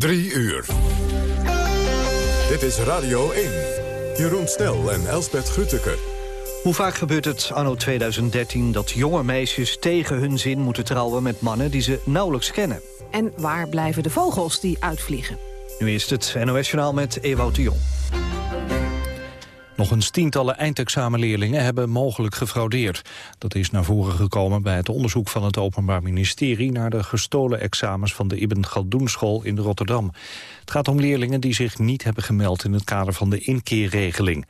Drie uur. Dit is Radio 1. Jeroen Snel en Elsbeth Grütke. Hoe vaak gebeurt het anno 2013 dat jonge meisjes tegen hun zin moeten trouwen met mannen die ze nauwelijks kennen? En waar blijven de vogels die uitvliegen? Nu is het NOS-journaal met Ewout de Jong. Nog eens tientallen eindexamenleerlingen hebben mogelijk gefraudeerd. Dat is naar voren gekomen bij het onderzoek van het Openbaar Ministerie... naar de gestolen examens van de Ibn Galdoen school in Rotterdam. Het gaat om leerlingen die zich niet hebben gemeld in het kader van de inkeerregeling.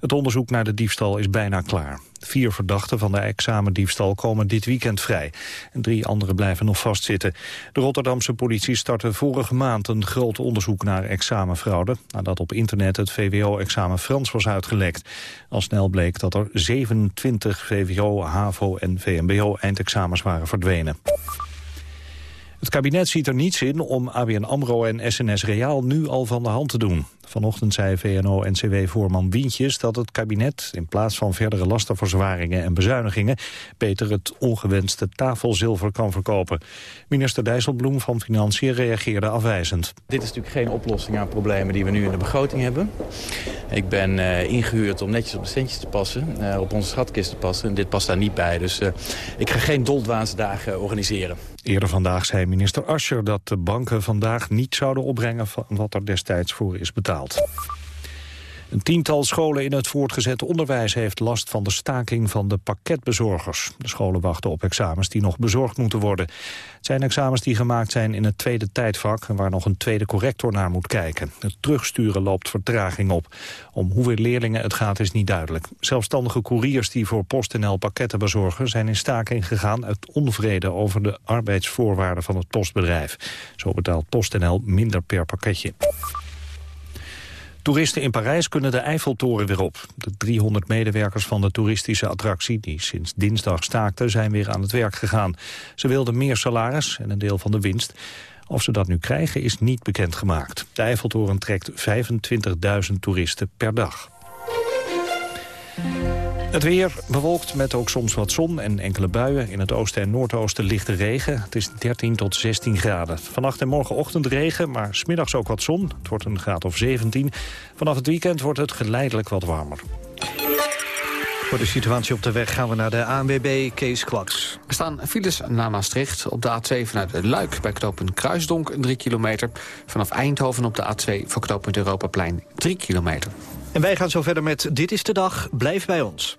Het onderzoek naar de diefstal is bijna klaar. Vier verdachten van de examendiefstal komen dit weekend vrij. En drie anderen blijven nog vastzitten. De Rotterdamse politie startte vorige maand een groot onderzoek naar examenfraude... nadat op internet het VWO-examen Frans was uitgelekt. Al snel bleek dat er 27 VWO, HAVO en VMBO-eindexamens waren verdwenen. Het kabinet ziet er niets in om ABN AMRO en SNS Reaal nu al van de hand te doen. Vanochtend zei VNO-NCW-voorman Wientjes dat het kabinet... in plaats van verdere lastenverzwaringen en bezuinigingen... beter het ongewenste tafelzilver kan verkopen. Minister Dijsselbloem van Financiën reageerde afwijzend. Dit is natuurlijk geen oplossing aan problemen die we nu in de begroting hebben. Ik ben uh, ingehuurd om netjes op de centjes te passen, uh, op onze schatkist te passen. En dit past daar niet bij, dus uh, ik ga geen doldwaansdagen organiseren. Eerder vandaag zei minister Ascher dat de banken vandaag niet zouden opbrengen... van wat er destijds voor is betaald. Een tiental scholen in het voortgezet onderwijs heeft last van de staking van de pakketbezorgers. De scholen wachten op examens die nog bezorgd moeten worden. Het zijn examens die gemaakt zijn in het tweede tijdvak... en waar nog een tweede corrector naar moet kijken. Het terugsturen loopt vertraging op. Om hoeveel leerlingen het gaat is niet duidelijk. Zelfstandige couriers die voor PostNL pakketten bezorgen... zijn in staking gegaan uit onvrede over de arbeidsvoorwaarden van het postbedrijf. Zo betaalt PostNL minder per pakketje. Toeristen in Parijs kunnen de Eiffeltoren weer op. De 300 medewerkers van de toeristische attractie, die sinds dinsdag staakten, zijn weer aan het werk gegaan. Ze wilden meer salaris en een deel van de winst. Of ze dat nu krijgen is niet bekendgemaakt. De Eiffeltoren trekt 25.000 toeristen per dag. Het weer bewolkt met ook soms wat zon en enkele buien. In het oosten en noordoosten lichte regen. Het is 13 tot 16 graden. Vannacht en morgenochtend regen, maar smiddags ook wat zon. Het wordt een graad of 17. Vanaf het weekend wordt het geleidelijk wat warmer. Voor de situatie op de weg gaan we naar de ANWB Kees Kwaks. Er staan files naar Maastricht op de A2 vanuit Luik... bij knooppunt Kruisdonk 3 kilometer. Vanaf Eindhoven op de A2 voor knooppunt Europaplein 3 kilometer. En wij gaan zo verder met Dit is de Dag. Blijf bij ons.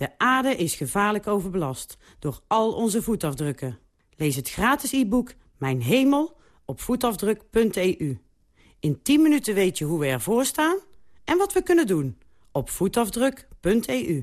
De aarde is gevaarlijk overbelast door al onze voetafdrukken. Lees het gratis e-book Mijn Hemel op voetafdruk.eu. In 10 minuten weet je hoe we ervoor staan en wat we kunnen doen op voetafdruk.eu.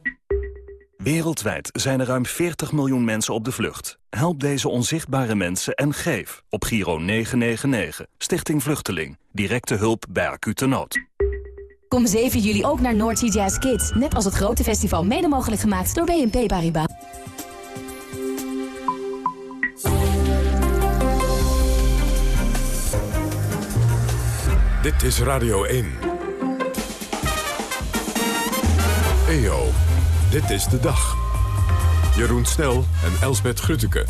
Wereldwijd zijn er ruim 40 miljoen mensen op de vlucht. Help deze onzichtbare mensen en geef op Giro 999, Stichting Vluchteling. Directe hulp bij acute nood. Kom 7 juli ook naar North Sea Jazz Kids. Net als het grote festival mede mogelijk gemaakt door BNP Paribas. Dit is Radio 1. EO, dit is de dag. Jeroen Snel en Elsbeth Grutteke.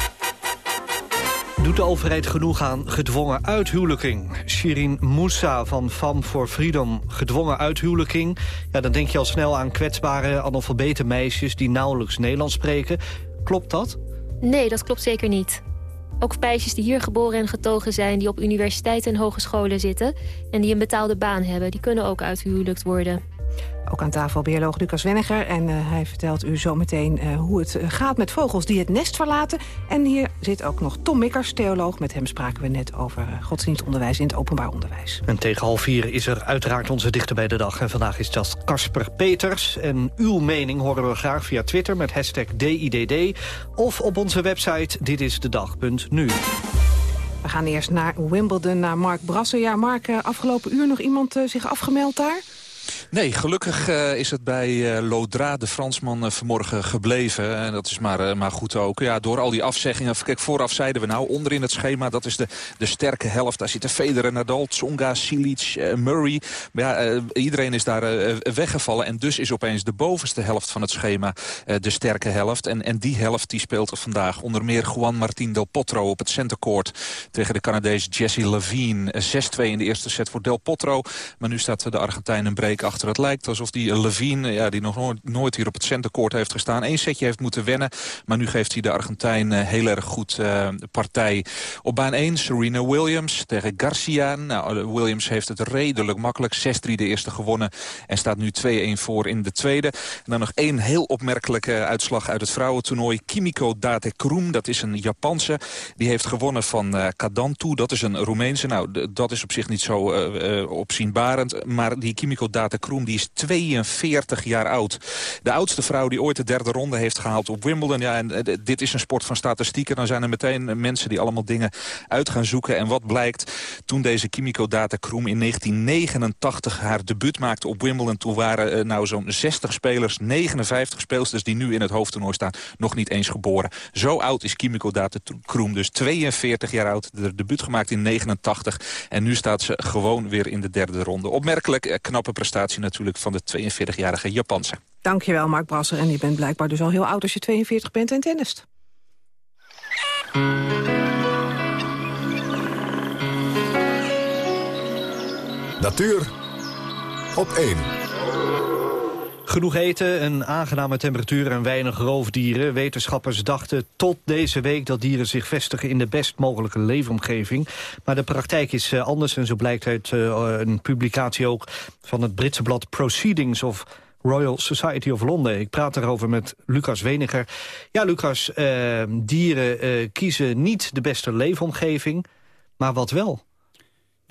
Doet de overheid genoeg aan gedwongen uithuwelijking? Shirin Moussa van FAM for Freedom. Gedwongen uithuwelijking? Ja, dan denk je al snel aan kwetsbare analfabete meisjes... die nauwelijks Nederlands spreken. Klopt dat? Nee, dat klopt zeker niet. Ook meisjes die hier geboren en getogen zijn... die op universiteiten en hogescholen zitten... en die een betaalde baan hebben, die kunnen ook uitgehuwelijkt worden. Ook aan tafel bioloog Lucas Wenniger. En uh, hij vertelt u zometeen uh, hoe het gaat met vogels die het nest verlaten. En hier zit ook nog Tom Mikkers, theoloog. Met hem spraken we net over uh, godsdienstonderwijs in het openbaar onderwijs. En tegen half vier is er uiteraard onze dichter bij de dag. En vandaag is dat Casper Peters. En uw mening horen we graag via Twitter met hashtag DIDD. Of op onze website ditisdedag.nu. We gaan eerst naar Wimbledon, naar Mark Brasser. Ja, Mark, afgelopen uur nog iemand zich afgemeld daar? Nee, gelukkig uh, is het bij uh, Lodra, de Fransman, uh, vanmorgen gebleven. En dat is maar, maar goed ook. Ja, door al die afzeggingen. Kijk, vooraf zeiden we nou, onderin het schema, dat is de, de sterke helft. Daar zitten Federer, Nadal, Tsonga, Silic, Murray. Ja, iedereen is daar weggevallen. En dus is opeens de bovenste helft van het schema de sterke helft. En, en die helft die speelt vandaag onder meer Juan Martín Del Potro op het centercourt. Tegen de Canadees Jesse Levine. 6-2 in de eerste set voor Del Potro. Maar nu staat de Argentijn een break achter. Het lijkt alsof die Levine, ja, die nog nooit, hier op het centercourt heeft gestaan... één setje heeft moeten wennen. Maar nu geeft hij de Argentijn uh, heel erg goed uh, partij. Op baan 1 Serena Williams tegen Garcia. Nou, eh, Williams heeft het redelijk makkelijk. 6-3 de eerste gewonnen en staat nu 2-1 voor in de tweede. En dan nog één heel opmerkelijke uitslag uit het vrouwentoernooi. Kimiko Date Kroem, dat is een Japanse. Die heeft gewonnen van uh, Kadantu, dat is een Roemeense. Nou, dat is op zich niet zo opzienbarend. Maar die Kimiko Date Kroem die is 42 jaar oud. De oudste vrouw die ooit de derde ronde heeft gehaald op Wimbledon. Ja, en eh, dit is een sport van statistieken. Dan zijn er meteen mensen die allemaal dingen uit gaan zoeken. En wat blijkt, toen deze Kimiko Data Kroem in 1989 haar debuut maakte op Wimbledon... toen waren uh, nou zo'n 60 spelers, 59 speelsters die nu in het hoofdtoernooi staan... nog niet eens geboren. Zo oud is Kimiko Data Kroem, dus 42 jaar oud. De debuut gemaakt in 89. En nu staat ze gewoon weer in de derde ronde. Opmerkelijk, eh, knappe prestatie natuurlijk van de 42-jarige Japanse. Dankjewel, Mark Brasser. En je bent blijkbaar dus al heel oud als je 42 bent en tennist. Natuur op 1. Genoeg eten, een aangename temperatuur en weinig roofdieren. Wetenschappers dachten tot deze week dat dieren zich vestigen in de best mogelijke leefomgeving. Maar de praktijk is eh, anders en zo blijkt uit uh, een publicatie ook van het Britse blad Proceedings of Royal Society of London. Ik praat erover met Lucas Weniger. Ja, Lucas, uh, dieren kiezen niet de beste leefomgeving, maar wat wel?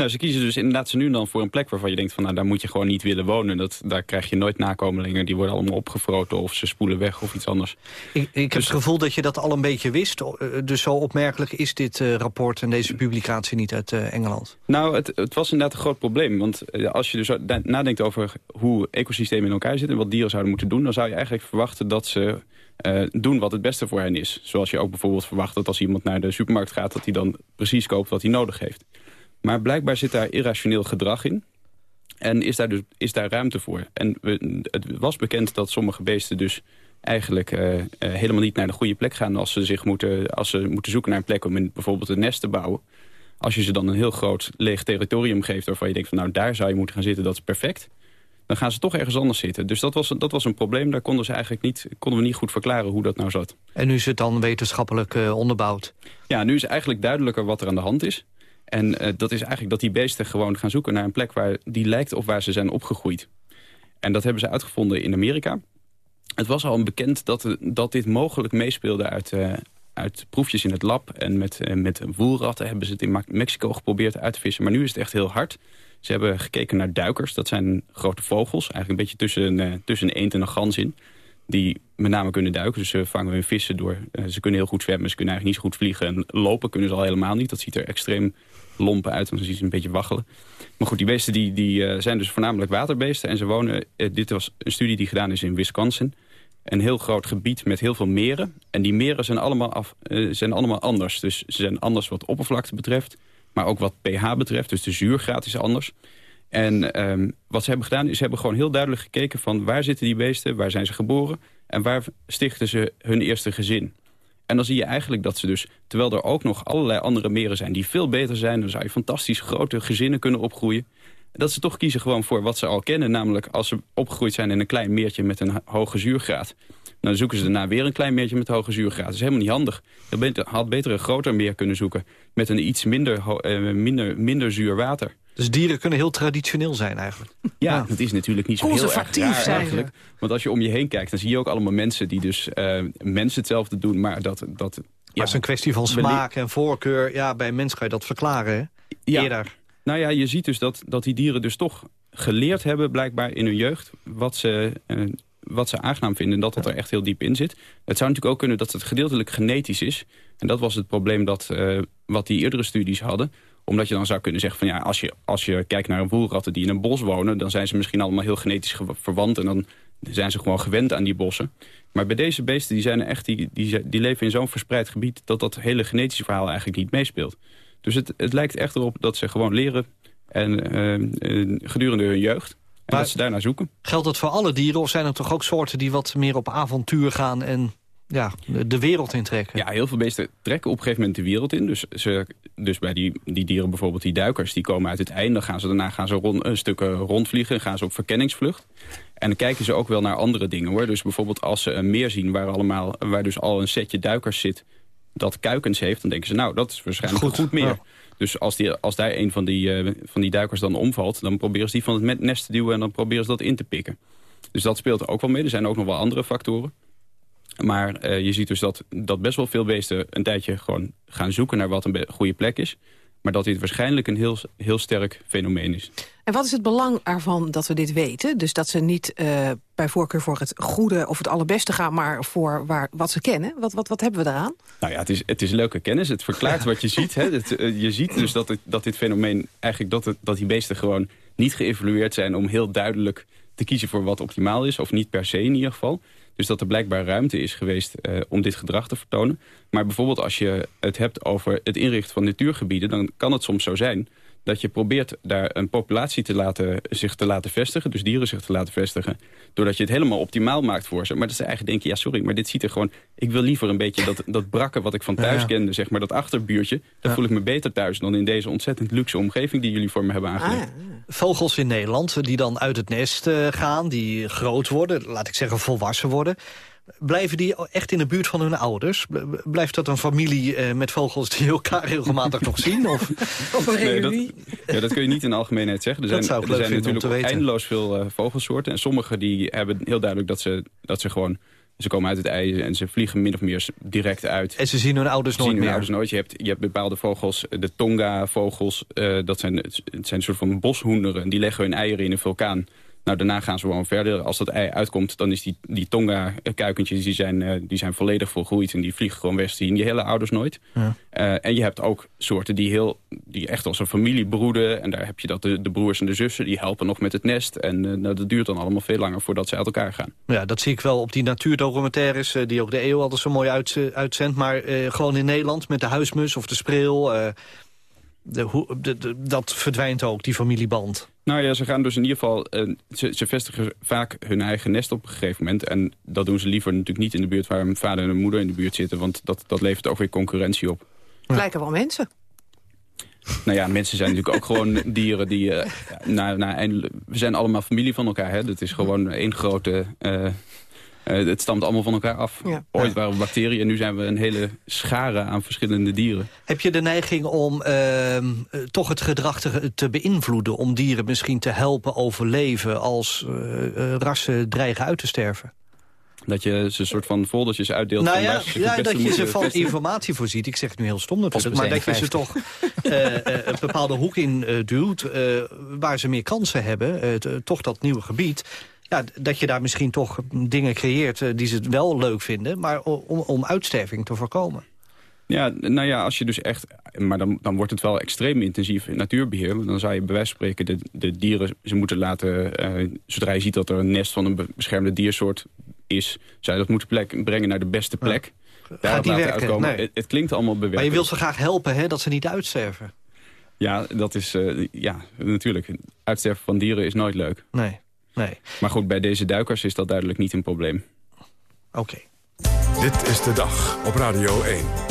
Nou, ze kiezen dus inderdaad ze nu dan voor een plek waarvan je denkt... van nou, daar moet je gewoon niet willen wonen. Dat, daar krijg je nooit nakomelingen. Die worden allemaal opgefroten of ze spoelen weg of iets anders. Ik, ik heb dus- het gevoel dat je dat al een beetje wist. Eh, dus zo opmerkelijk is dit uh, rapport en deze publicatie niet uit uh, Engeland. Nou, het, het, was inderdaad een groot probleem. Want als je dus nadenkt over hoe ecosystemen in elkaar zitten... en wat dieren zouden moeten doen... dan zou je eigenlijk verwachten dat ze... Uh, doen wat het beste voor hen is. Zoals je ook bijvoorbeeld verwacht dat als iemand naar de supermarkt gaat... dat hij dan precies koopt wat hij nodig heeft. Maar blijkbaar zit daar irrationeel gedrag in. En is daar, dus, is daar ruimte voor. En we, het was bekend dat sommige beesten dus eigenlijk uh, uh, helemaal niet naar de goede plek gaan... als ze, zich moeten, als ze moeten zoeken naar een plek om in, bijvoorbeeld een nest te bouwen. Als je ze dan een heel groot leeg territorium geeft... waarvan je denkt van nou daar zou je moeten gaan zitten, dat is perfect... dan gaan ze toch ergens anders zitten. Dus dat was, dat was een probleem. Daar konden, ze eigenlijk niet, konden we niet goed verklaren hoe dat nou zat. En nu is het dan wetenschappelijk uh, onderbouwd? Ja, nu is eigenlijk duidelijker wat er aan de hand is. En uh, dat is eigenlijk dat die beesten gewoon gaan zoeken naar een plek... waar die lijkt op waar ze zijn opgegroeid. En dat hebben ze uitgevonden in Amerika. Het was al bekend dat, dat dit mogelijk meespeelde uit, uh, uit proefjes in het lab. En met, uh, met woelratten hebben ze het in Mexico geprobeerd uit te vissen. Maar nu is het echt heel hard. Ze hebben gekeken naar duikers. Dat zijn grote vogels. Eigenlijk een beetje tussen, tussen een eend en een gans in die met name kunnen duiken. Dus ze vangen hun vissen door. ze kunnen heel goed zwemmen, ze kunnen eigenlijk niet zo goed vliegen. En lopen kunnen ze al helemaal niet. Dat ziet er extreem lompen uit, want dan zie je ze een beetje waggelen. Maar goed, die beesten die, die, uh, zijn dus voornamelijk waterbeesten. En ze wonen, uh, dit was een studie die gedaan is in Wisconsin. Een heel groot gebied met heel veel meren. En die meren zijn allemaal, af, zijn allemaal anders. Dus ze zijn anders wat oppervlakte betreft. Maar ook wat pH betreft. Dus de zuurgraad is anders. En um, wat ze hebben gedaan is ze hebben gewoon heel duidelijk gekeken van waar zitten die beesten, waar zijn ze geboren en waar stichten ze hun eerste gezin. En dan zie je eigenlijk dat ze dus, terwijl er ook nog allerlei andere meren zijn... die veel beter zijn, dan zou je fantastisch grote gezinnen kunnen opgroeien... dat ze toch kiezen gewoon voor wat ze al kennen. Namelijk als ze opgegroeid zijn in een klein meertje met een hoge zuurgraad... Dan zoeken ze daarna weer een klein meertje met hoge zuurgraad. Dat is helemaal niet handig. Je had beter een groter meer kunnen zoeken met een iets minder, uh, minder, minder zuur water. Dus dieren kunnen heel traditioneel zijn eigenlijk. Ja, ja. het is natuurlijk niet zo heel erg raar eigenlijk. Want als je om je heen kijkt, dan zie je ook allemaal mensen die dus uh, mensen hetzelfde doen, maar dat... dat ja, het is een kwestie van smaak en voorkeur. Ja, bij een mens kan je dat verklaren, hè? Ja. Eerder. Nou ja, je ziet dus dat, dat die dieren dus toch geleerd hebben, blijkbaar in hun jeugd... wat ze, uh, wat ze aangenaam vinden en dat dat er echt heel diep in zit. Het zou natuurlijk ook kunnen dat het gedeeltelijk genetisch is. En dat was het probleem dat, uh, wat die eerdere studies hadden omdat je dan zou kunnen zeggen van ja, als je, als je kijkt naar een woelratten die in een bos wonen... dan zijn ze misschien allemaal heel genetisch verwant en dan zijn ze gewoon gewend aan die bossen. Maar bij deze beesten, die, zijn echt, die, die, die leven in zo'n verspreid gebied... dat dat hele genetische verhaal eigenlijk niet meespeelt. Dus het, het lijkt echt erop dat ze gewoon leren en, uh, gedurende hun jeugd. Dat ze daarnaar zoeken. Geldt dat voor alle dieren of zijn er toch ook soorten die wat meer op avontuur gaan... en ja, de wereld intrekken. Ja, heel veel beesten trekken op een gegeven moment de wereld in. Dus, ze, dus bij die, die dieren, bijvoorbeeld die duikers, die komen uit het einde. Dan gaan ze, daarna gaan ze rond, een stuk rondvliegen en gaan ze op verkenningsvlucht. En dan kijken ze ook wel naar andere dingen hoor. Dus bijvoorbeeld als ze een meer zien waar, allemaal, waar dus al een setje duikers zit dat kuikens heeft, dan denken ze, nou, dat is waarschijnlijk goed, een goed meer. Dus als, die, als daar een van die, uh, van die duikers dan omvalt... dan proberen ze die van het nest te duwen en dan proberen ze dat in te pikken. Dus dat speelt er ook wel mee. Er zijn ook nog wel andere factoren. Maar uh, je ziet dus dat, dat best wel veel beesten een tijdje gewoon gaan zoeken naar wat een goede plek is. Maar dat dit waarschijnlijk een heel, heel sterk fenomeen is. En wat is het belang ervan dat we dit weten? Dus dat ze niet uh, bij voorkeur voor het goede of het allerbeste gaan... maar voor waar, wat ze kennen. Wat, wat, wat hebben we eraan? Nou ja, het is, het is leuke kennis. Het verklaart wat je ziet. Hè. Het, uh, je ziet dus dat, het, dat dit fenomeen... eigenlijk dat, het, dat die beesten gewoon niet geëvalueerd zijn... om heel duidelijk te kiezen voor wat optimaal is. Of niet per se in ieder geval. Dus dat er blijkbaar ruimte is geweest uh, om dit gedrag te vertonen. Maar bijvoorbeeld als je het hebt over het inrichten van natuurgebieden... dan kan het soms zo zijn dat je probeert daar een populatie te laten, zich te laten vestigen. Dus dieren zich te laten vestigen. Doordat je het helemaal optimaal maakt voor ze. Maar dat ze eigenlijk denken, ja sorry, maar dit ziet er gewoon... Ik wil liever een beetje dat, dat brakke wat ik van thuis ja, ja. kende, zeg maar, dat achterbuurtje. Daar ja. voel ik me beter thuis dan in deze ontzettend luxe omgeving die jullie voor me hebben aangelegd. Ah, Vogels in Nederland die dan uit het nest uh, gaan, die groot worden, laat ik zeggen volwassen worden... Blijven die echt in de buurt van hun ouders? Blijft dat een familie uh, met vogels die elkaar regelmatig nog zien? Of, of een nee, dat, ja, dat kun je niet in de algemeenheid zeggen. Er dat zijn, er zijn natuurlijk eindeloos veel uh, vogelsoorten. En sommige die hebben heel duidelijk dat ze, dat ze gewoon... Ze komen uit het ei en ze vliegen min of meer direct uit. En ze zien hun ouders ze nooit zien meer? hun ouders nooit. Je hebt, je hebt bepaalde vogels, de Tonga-vogels. Uh, dat zijn, het zijn een soort van boshoenderen. Die leggen hun eieren in een vulkaan. Nou, daarna gaan ze gewoon verder. Als dat ei uitkomt, dan is die, die Tonga-kuikentjes... Die zijn, uh, die zijn volledig volgroeid en die vliegen gewoon weg. zien die hele ouders nooit. Ja. Uh, en je hebt ook soorten die, heel, die echt als een familie broeden. En daar heb je dat de, de broers en de zussen, die helpen nog met het nest. En uh, nou, dat duurt dan allemaal veel langer voordat ze uit elkaar gaan. Ja, dat zie ik wel op die natuurdocumentaires... die ook de EO altijd zo mooi uit, uitzendt. Maar gewoon in Nederland met de huismus of de spreeuw... De, de, de, dat verdwijnt ook, die familieband. Nou ja, ze gaan dus in ieder geval... Uh, ze, ze, vestigen vaak hun eigen nest op een gegeven moment. En dat doen ze liever natuurlijk niet in de buurt... waar hun vader en hun moeder in de buurt zitten. Want dat, dat levert ook weer concurrentie op. Het lijken wel mensen. Nou ja, mensen zijn natuurlijk ook gewoon dieren die... Uh, na, na, we zijn allemaal familie van elkaar. Hè? Dat is gewoon één grote... Uh, uh, het stamt allemaal van elkaar af. Ja. Ooit waren we bacteriën en nu zijn we een hele schare aan verschillende dieren. Heb je de neiging om uh, toch het gedrag te, te, beïnvloeden... om dieren misschien te helpen overleven als uh, rassen dreigen uit te sterven? Dat je ze een soort van foldertjes uitdeelt. Nou van ja, ja dat je ze van vesten. informatie voorziet. Ik zeg het nu heel stom natuurlijk. Maar dat je ze toch uh, een bepaalde hoek in uh, duwt... Uh, waar ze meer kansen hebben. toch dat nieuwe gebied ja, dat je daar misschien toch dingen creëert uh, die ze wel leuk vinden... maar om, om uitsterving te voorkomen. Ja, nou ja, als je dus echt... Maar dan, dan wordt het wel extreem intensief in natuurbeheer. Dan zou je bij wijze van spreken de, de dieren... ze moeten laten... Uh, zodra je ziet dat er een nest van een beschermde diersoort is... zou je dat moeten plek, brengen naar de beste plek. Ja. Daar Gaat die werken? Uitkomen. Nee. Het, het, klinkt allemaal bewerkt. Maar je wilt ze graag helpen, hè, dat ze niet uitsterven. Ja, dat is... Uh, ja, natuurlijk. Uitsterven van dieren is nooit leuk. Nee. Nee. Maar goed, bij deze duikers is dat duidelijk niet een probleem. Oké. Okay. Dit is de dag op Radio 1.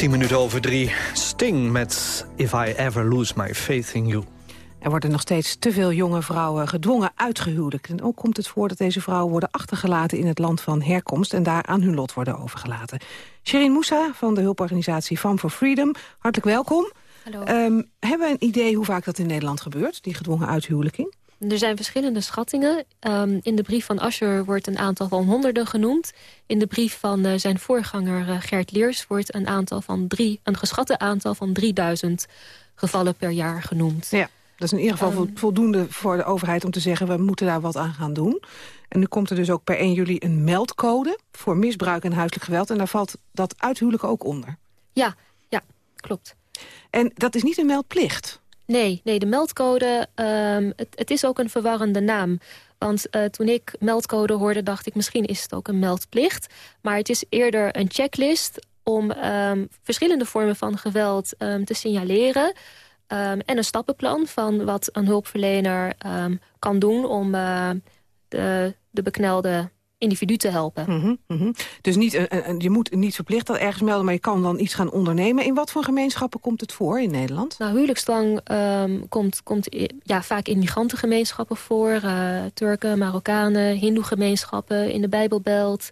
10 minuten over drie. Sting met If I Ever Lose My Faith in You. Er worden nog steeds te veel jonge vrouwen gedwongen uitgehuwelijkt. En ook komt het voor dat deze vrouwen worden achtergelaten in het land van herkomst... en daar aan hun lot worden overgelaten. Sherin Moussa van de hulporganisatie Farm for Freedom, hartelijk welkom. Hallo. Um, hebben we een idee hoe vaak dat in Nederland gebeurt, die gedwongen uithuwelijking? Er zijn verschillende schattingen. Um, in de brief van Ascher wordt een aantal van honderden genoemd. In de brief van uh, zijn voorganger uh, Gert Leers wordt een, aantal van drie, een geschatte aantal van 3000 gevallen per jaar genoemd. Ja, dat is in ieder geval um, voldoende voor de overheid om te zeggen... we moeten daar wat aan gaan doen. En nu komt er dus ook per 1 juli een meldcode voor misbruik en huiselijk geweld. En daar valt dat uithuwelijk ook onder. Ja, ja, klopt. En dat is niet een meldplicht? Nee, nee de meldcode, um, het, het, is ook een verwarrende naam. Want uh, toen ik meldcode hoorde, dacht ik misschien is het ook een meldplicht. Maar het is eerder een checklist om um, verschillende vormen van geweld um, te signaleren. en een stappenplan van wat een hulpverlener kan doen om uh, de, de beknelde individu te helpen. Mm -hmm, mm -hmm. Dus niet, uh, je moet niet verplicht dat ergens melden... maar je kan dan iets gaan ondernemen. In wat voor gemeenschappen komt het voor in Nederland? Nou, huwelijksdwang um, komt, komt ja, vaak in migrantengemeenschappen voor. Uh, Turken, Marokkanen, hindoe-gemeenschappen in de Bijbelbelt...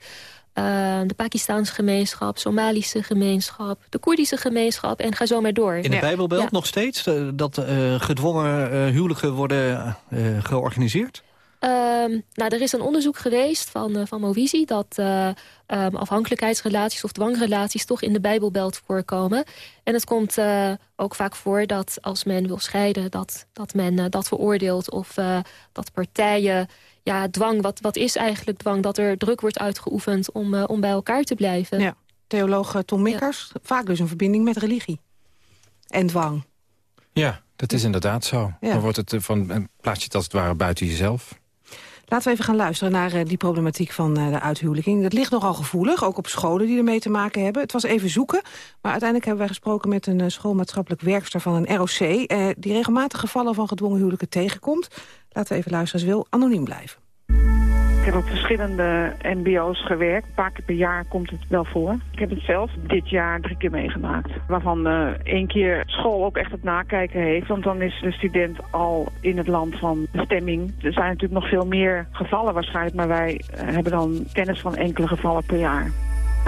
Uh, de Pakistaanse gemeenschap, Somalische gemeenschap... de Koerdische gemeenschap en ga zo maar door. In de Bijbelbelt ja. nog steeds? Dat gedwongen huwelijken worden georganiseerd? Um, nou, er is een onderzoek geweest van, uh, van Movisie... dat uh, um, afhankelijkheidsrelaties of dwangrelaties toch in de Bijbelbelt voorkomen. En het komt uh, ook vaak voor dat als men wil scheiden... dat, dat men dat veroordeelt of dat partijen... Ja, dwang, wat, wat is eigenlijk dwang? Dat er druk wordt uitgeoefend om, om bij elkaar te blijven. Ja. Theoloog Tom Mikkers, ja. vaak dus een verbinding met religie. En dwang. Ja, dat is inderdaad zo. Ja. Dan wordt het van, plaats je het als het ware buiten jezelf. Laten we even gaan luisteren naar uh, die problematiek van uh, de uithuwelijking. Dat ligt nogal gevoelig, ook op scholen die ermee te maken hebben. Het was even zoeken, maar uiteindelijk hebben wij gesproken... met een uh, schoolmaatschappelijk werkster van een ROC... die regelmatig gevallen van gedwongen huwelijken tegenkomt. Laten we even luisteren, ze wil anoniem blijven heb op verschillende mbo's gewerkt. Een paar keer per jaar komt het wel voor. Ik heb het zelf dit jaar drie keer meegemaakt. Waarvan uh, één keer school ook echt het nakijken heeft. Want dan is de student al in het land van bestemming. Er zijn natuurlijk nog veel meer gevallen waarschijnlijk. Maar wij uh, hebben dan kennis van enkele gevallen per jaar.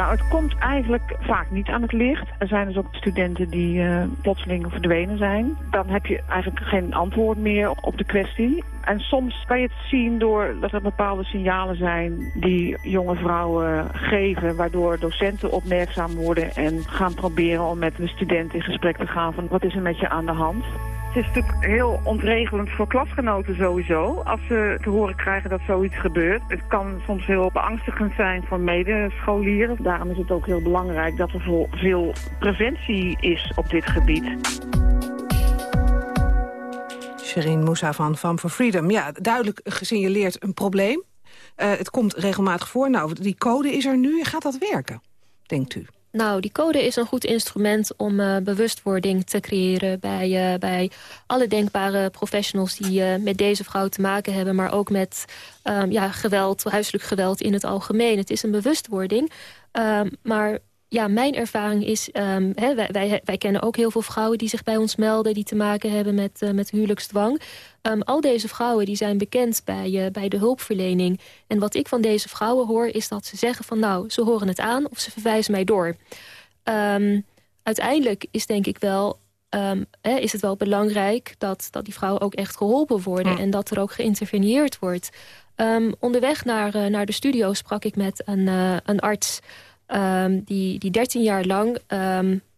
Nou, het komt eigenlijk vaak niet aan het licht. Er zijn dus ook studenten die uh, plotseling verdwenen zijn. Dan heb je eigenlijk geen antwoord meer op de kwestie. En soms kan je het zien door dat er bepaalde signalen zijn die jonge vrouwen geven, waardoor docenten opmerkzaam worden en gaan proberen om met de studenten in gesprek te gaan van wat is er met je aan de hand. Het is natuurlijk heel ontregelend voor klasgenoten sowieso. Als ze te horen krijgen dat zoiets gebeurt. Het kan soms heel beangstigend zijn voor medescholieren. Daarom is het ook heel belangrijk dat er veel preventie is op dit gebied. Sherin Moussa van Farm for Freedom. Ja, duidelijk gesignaleerd een probleem. Uh, het komt regelmatig voor. Nou, die code is er nu. Gaat dat werken, denkt u? Nou, die code is een goed instrument om uh, bewustwording te creëren... Bij, uh, bij alle denkbare professionals die uh, met deze vrouw te maken hebben... maar ook met um, ja, geweld, huiselijk geweld in het algemeen. Het is een bewustwording, um, maar ja, mijn ervaring is... Um, hè, wij, wij, wij, kennen ook heel veel vrouwen die zich bij ons melden... die te maken hebben met, met huwelijksdwang. Um, al deze vrouwen die zijn bekend bij, uh, bij de hulpverlening. En wat ik van deze vrouwen hoor is dat ze zeggen van... nou, ze horen het aan of ze verwijzen mij door. Um, uiteindelijk is denk ik wel... Um, hè, is het wel belangrijk dat, dat die vrouwen ook echt geholpen worden... en dat er ook geïnterveneerd wordt. Onderweg naar, uh, naar de studio sprak ik met een, uh, een arts... Die, die 13 jaar lang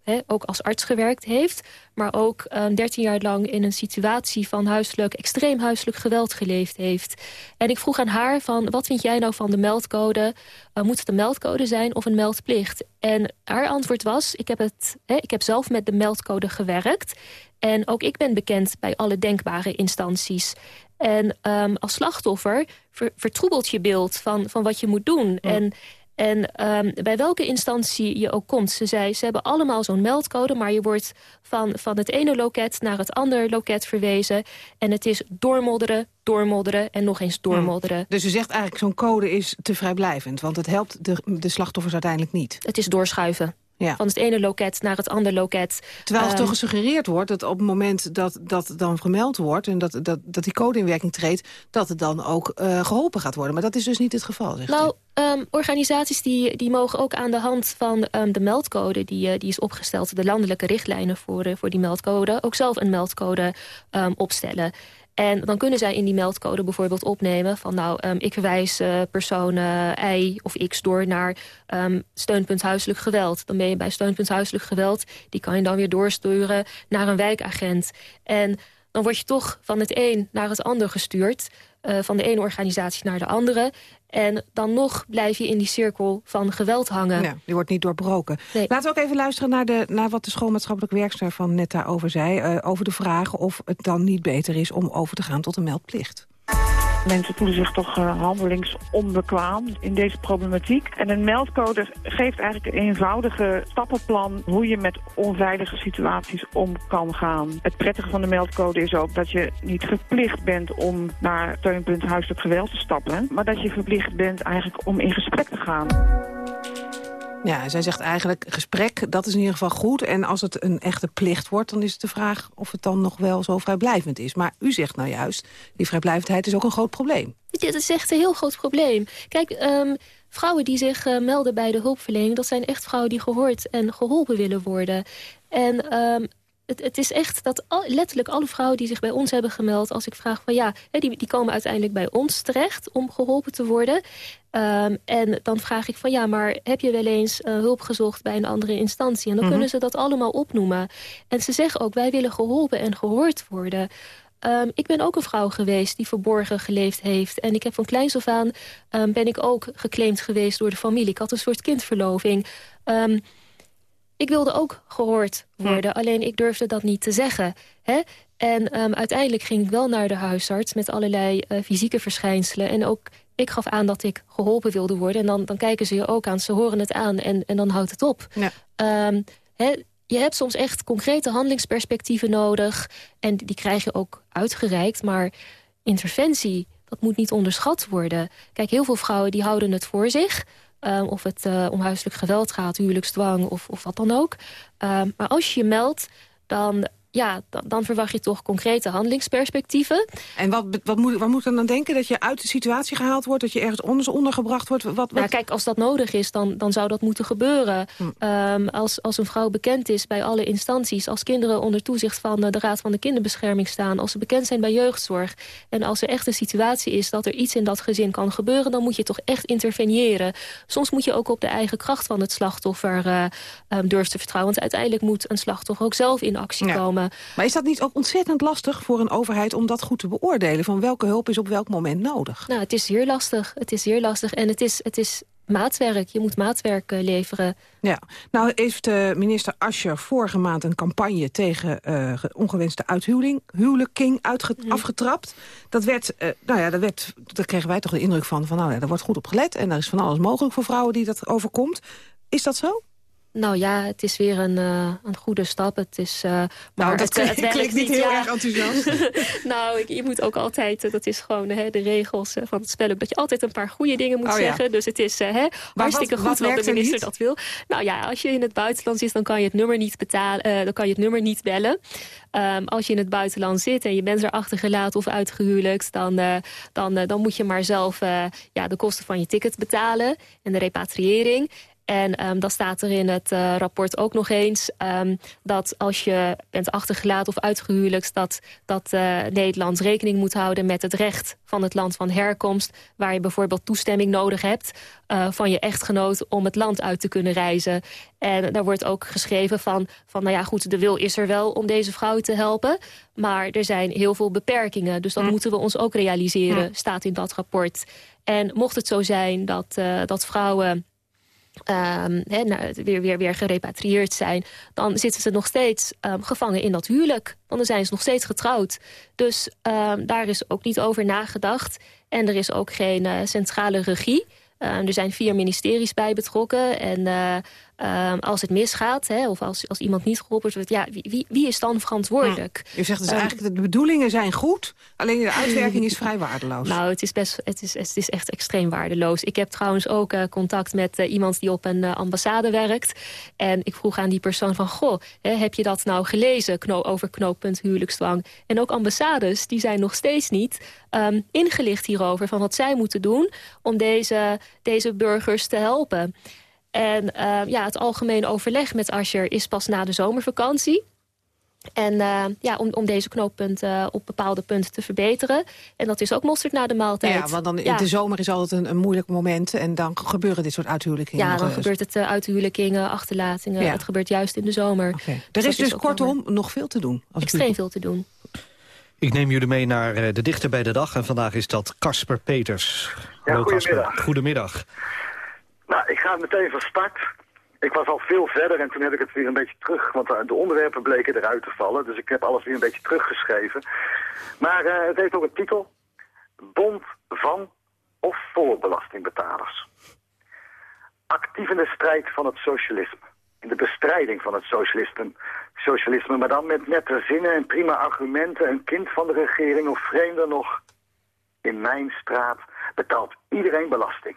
he, ook als arts gewerkt heeft... maar ook um, 13 jaar lang in een situatie van huiselijk, extreem huiselijk geweld geleefd heeft. En ik vroeg aan haar van, wat vind jij nou van de meldcode? Uh, moet het een meldcode zijn of een meldplicht? En haar antwoord was, ik heb, het, he, ik heb zelf met de meldcode gewerkt... en ook ik ben bekend bij alle denkbare instanties... En um, als slachtoffer ver, vertroebelt je beeld van, van wat je moet doen. En en um, bij welke instantie je ook komt. Ze zei, ze hebben allemaal zo'n meldcode... maar je wordt van, van het ene loket naar het andere loket verwezen. En het is doormodderen, doormodderen en nog eens doormodderen. Hmm. Dus u zegt eigenlijk, zo'n code is te vrijblijvend... want het helpt de, de slachtoffers uiteindelijk niet. Het is doorschuiven. Ja. Van het ene loket naar het andere loket. Terwijl er um, toch gesuggereerd wordt dat op het moment dat dat dan gemeld wordt... en dat, dat, dat die code in werking treedt, dat het dan ook uh, geholpen gaat worden. Maar dat is dus niet het geval, zegt Nou, um, organisaties die, die mogen ook aan de hand van um, de meldcode... Die, uh, die is opgesteld, de landelijke richtlijnen voor, uh, voor die meldcode... ook zelf een meldcode opstellen. En dan kunnen zij in die meldcode bijvoorbeeld opnemen... van nou, um, ik verwijs uh, persoon uh, Y of X door naar um, steunpunt huiselijk geweld. Dan ben je bij steunpunt huiselijk geweld. Die kan je dan weer doorsturen naar een wijkagent. En dan word je toch van het een naar het ander gestuurd. Uh, van de ene organisatie naar de andere. En dan nog blijf je in die cirkel van geweld hangen. Ja, die wordt niet doorbroken. Nee. Laten we ook even luisteren naar, de, naar wat de schoolmaatschappelijk werkster van net daarover zei. Uh, over de vraag of het dan niet beter is om over te gaan tot een meldplicht. Mensen voelen zich toch uh, handelingsonbekwaam in deze problematiek. En een meldcode geeft eigenlijk een eenvoudige stappenplan... hoe je met onveilige situaties om kan gaan. Het prettige van de meldcode is ook dat je niet verplicht bent... om naar steunpunt huiselijk geweld te stappen... maar dat je verplicht bent eigenlijk om in gesprek te gaan. Ja, zij zegt eigenlijk gesprek, dat is in ieder geval goed. En als het een echte plicht wordt, dan is het de vraag of het dan nog wel zo vrijblijvend is. Maar u zegt nou juist, die vrijblijvendheid is ook een groot probleem. Dit is echt een heel groot probleem. Kijk, um, vrouwen die zich uh, melden bij de hulpverlening... dat zijn echt vrouwen die gehoord en geholpen willen worden. En um, het, het, is echt dat al, letterlijk alle vrouwen die zich bij ons hebben gemeld... als ik vraag van ja, die, die komen uiteindelijk bij ons terecht om geholpen te worden. Um, en dan vraag ik van ja, maar heb je wel eens uh, hulp gezocht bij een andere instantie? En dan mm -hmm. kunnen ze dat allemaal opnoemen. En ze zeggen ook, wij willen geholpen en gehoord worden... Um, ik ben ook een vrouw geweest die verborgen geleefd heeft. En ik heb van kleins af aan um, ben ik ook geclaimd geweest door de familie. Ik had een soort kindverloving. Um, ik wilde ook gehoord worden, alleen ik durfde dat niet te zeggen. Hè? En ehm, uiteindelijk ging ik wel naar de huisarts met allerlei uh, fysieke verschijnselen. En ook ik gaf aan dat ik geholpen wilde worden. En dan, dan kijken ze je ook aan, ze horen het aan en, en dan houdt het op. Ja. Um, je hebt soms echt concrete handelingsperspectieven nodig. En die krijg je ook uitgereikt. Maar interventie, dat moet niet onderschat worden. Kijk, heel veel vrouwen die houden het voor zich. Um, of het uh, om huiselijk geweld gaat, huwelijksdwang of, of wat dan ook. Um, maar als je je meldt, dan ja, dan, dan, verwacht je toch concrete handelingsperspectieven. En wat, wat moet, wat moet dan dan denken? Dat je uit de situatie gehaald wordt? Dat je ergens onder, ondergebracht wordt? Wat, wat? Nou, kijk, als dat nodig is, dan, dan zou dat moeten gebeuren. Hm. Um, als, als een vrouw bekend is bij alle instanties... als kinderen onder toezicht van de Raad van de Kinderbescherming staan... als ze bekend zijn bij jeugdzorg... en als er echt een situatie is dat er iets in dat gezin kan gebeuren... dan moet je toch echt interveneren. Soms moet je ook op de eigen kracht van het slachtoffer uh, um, durven te vertrouwen. Want uiteindelijk moet een slachtoffer ook zelf in actie komen. Maar is dat niet ook ontzettend lastig voor een overheid om dat goed te beoordelen? Van welke hulp is op welk moment nodig? Nou, het is zeer lastig. Het is zeer lastig. En het is, het is maatwerk. Je moet maatwerk uh, leveren. Ja, nou heeft uh, minister Ascher vorige maand een campagne tegen uh, ongewenste uithuwelijking huwelijking uitge- mm. afgetrapt. Dat werd, nou ja, dat werd, daar kregen wij toch de indruk van, van nou ja, daar wordt goed op gelet en er is van alles mogelijk voor vrouwen die dat overkomt. Is dat zo? Nou ja, het is weer een, uh, een goede stap. Het is, uh, maar nou, dat het, het klinkt niet heel erg enthousiast. nou, ik, je moet ook altijd, dat is gewoon hè, de regels van het spel, dat je altijd een paar goede dingen moet oh, zeggen. Ja. Dus het is hè, hartstikke wat, goed wat, wat de minister dat wil. Nou ja, als je in het buitenland zit, dan kan je het nummer niet, betalen, dan kan je het nummer niet bellen. Um, als je in het buitenland zit en je bent er achtergelaten of uitgehuwelijkt... dan, dan, dan moet je maar zelf ja, de kosten van je ticket betalen en de repatriëring. En um, dan staat er in het uh, rapport ook nog eens... Um, dat als je bent achtergelaten of uitgehuwelijkst... dat, dat uh, Nederland rekening moet houden met het recht van het land van herkomst... waar je bijvoorbeeld toestemming nodig hebt uh, van je echtgenoot... om het land uit te kunnen reizen. En daar wordt ook geschreven van, van... nou ja, goed, de wil is er wel om deze vrouw te helpen... maar er zijn heel veel beperkingen. Dus dat hm. moeten we ons ook realiseren, hm. staat in dat rapport. En mocht het zo zijn dat, dat vrouwen Um, weer, weer, weer gerepatrieerd zijn... dan zitten ze nog steeds um, gevangen in dat huwelijk. Want dan zijn ze nog steeds getrouwd. Dus um, daar is ook niet over nagedacht. En er is ook geen uh, centrale regie. er zijn vier ministeries bij betrokken. En uh, Um, als het misgaat, hè, of als, als iemand niet geholpen wordt... Ja, wie, wie is dan verantwoordelijk? Ja. U zegt dus um, eigenlijk, de bedoelingen zijn goed... alleen de uitwerking is vrij waardeloos. Nou, het is, best, het is, het is echt extreem waardeloos. Ik heb trouwens ook uh, contact met uh, iemand die op een uh, ambassade werkt. En ik vroeg aan die persoon van... goh, hè, heb je dat nou gelezen kno over knooppunt huwelijksdwang? En ook ambassades, die zijn nog steeds niet um, ingelicht hierover... van wat zij moeten doen om deze, deze burgers te helpen. En uh, ja, het algemeen overleg met Asher is pas na de zomervakantie. En uh, ja, om, om deze knooppunt uh, op bepaalde punten te verbeteren. En dat is ook mosterd na de maaltijd. Ja, want dan in de zomer is altijd een, een, moeilijk moment. En dan gebeuren dit soort uithuwelijkingen. Ja, dan gebeurt het uh, uithuwelijkingen, achterlatingen. Ja. Het gebeurt juist in de zomer. Okay. Dus er is dus kortom jammer. nog veel te doen. Als Extreem veel te doen. Ik neem jullie mee naar de dichter bij de dag. En vandaag is dat Casper Peters. Ja, Hallo, goedemiddag. Goedemiddag. Nou, ik ga meteen van start. Ik was al veel verder en toen heb ik het weer een beetje terug, want de onderwerpen bleken eruit te vallen. Dus ik heb alles weer een beetje teruggeschreven. Maar uh, het heeft ook een titel. Bond van of voor belastingbetalers. Actief in de strijd van het socialisme. In de bestrijding van het socialisme. socialisme maar dan met nette zinnen en prima argumenten. Een kind van de regering of vreemder nog. In mijn straat betaalt iedereen belasting.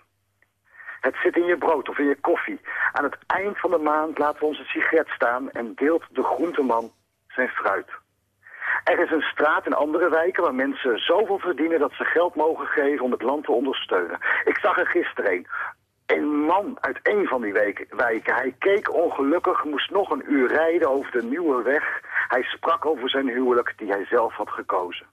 Het zit in je brood of in je koffie. Aan het eind van de maand laten we onze sigaret staan en deelt de groenteman zijn fruit. Er is een straat in andere wijken waar mensen zoveel verdienen dat ze geld mogen geven om het land te ondersteunen. Ik zag er gisteren een. Een man uit een van die wijken. Hij keek ongelukkig, moest nog een uur rijden over de nieuwe weg. Hij sprak over zijn huwelijk die hij zelf had gekozen.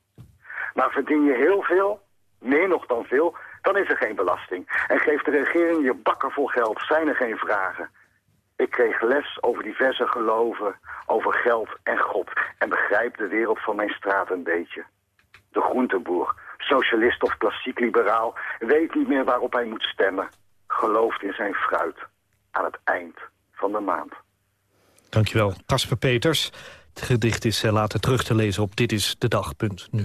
Maar verdien je heel veel, meer nog dan veel, dan is er geen belasting. En geeft de regering je bakken vol geld, zijn er geen vragen. Ik kreeg les over diverse geloven, over geld en God. En begrijp de wereld van mijn straat een beetje. De groenteboer, socialist of klassiek liberaal, weet niet meer waarop hij moet stemmen. Gelooft in zijn fruit aan het eind van de maand. Dankjewel, Casper Peters. Het gedicht is eh, later terug te lezen op Dit is de Dag.nu.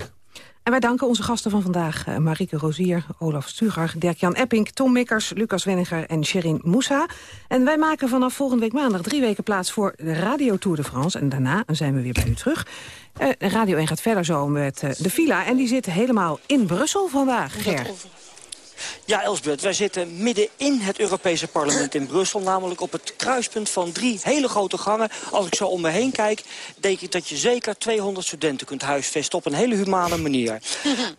En wij danken onze gasten van vandaag, uh, Marieke Rozier, Olaf Stuger, Dirk-Jan Epping, Tom Mikkers, Lucas Wenniger en Sherin Moussa. En wij maken vanaf volgende week maandag drie weken plaats voor de Radio Tour de France. En daarna zijn we weer bij u terug. Uh, Radio 1 gaat verder zo met uh, de Villa en die zit helemaal in Brussel vandaag, Ger. Ja, Elsbeth, wij zitten midden in het Europese parlement in Brussel. Namelijk op het kruispunt van drie hele grote gangen. Als ik zo om me heen kijk, denk ik dat je zeker 200 studenten kunt huisvesten... op een hele humane manier.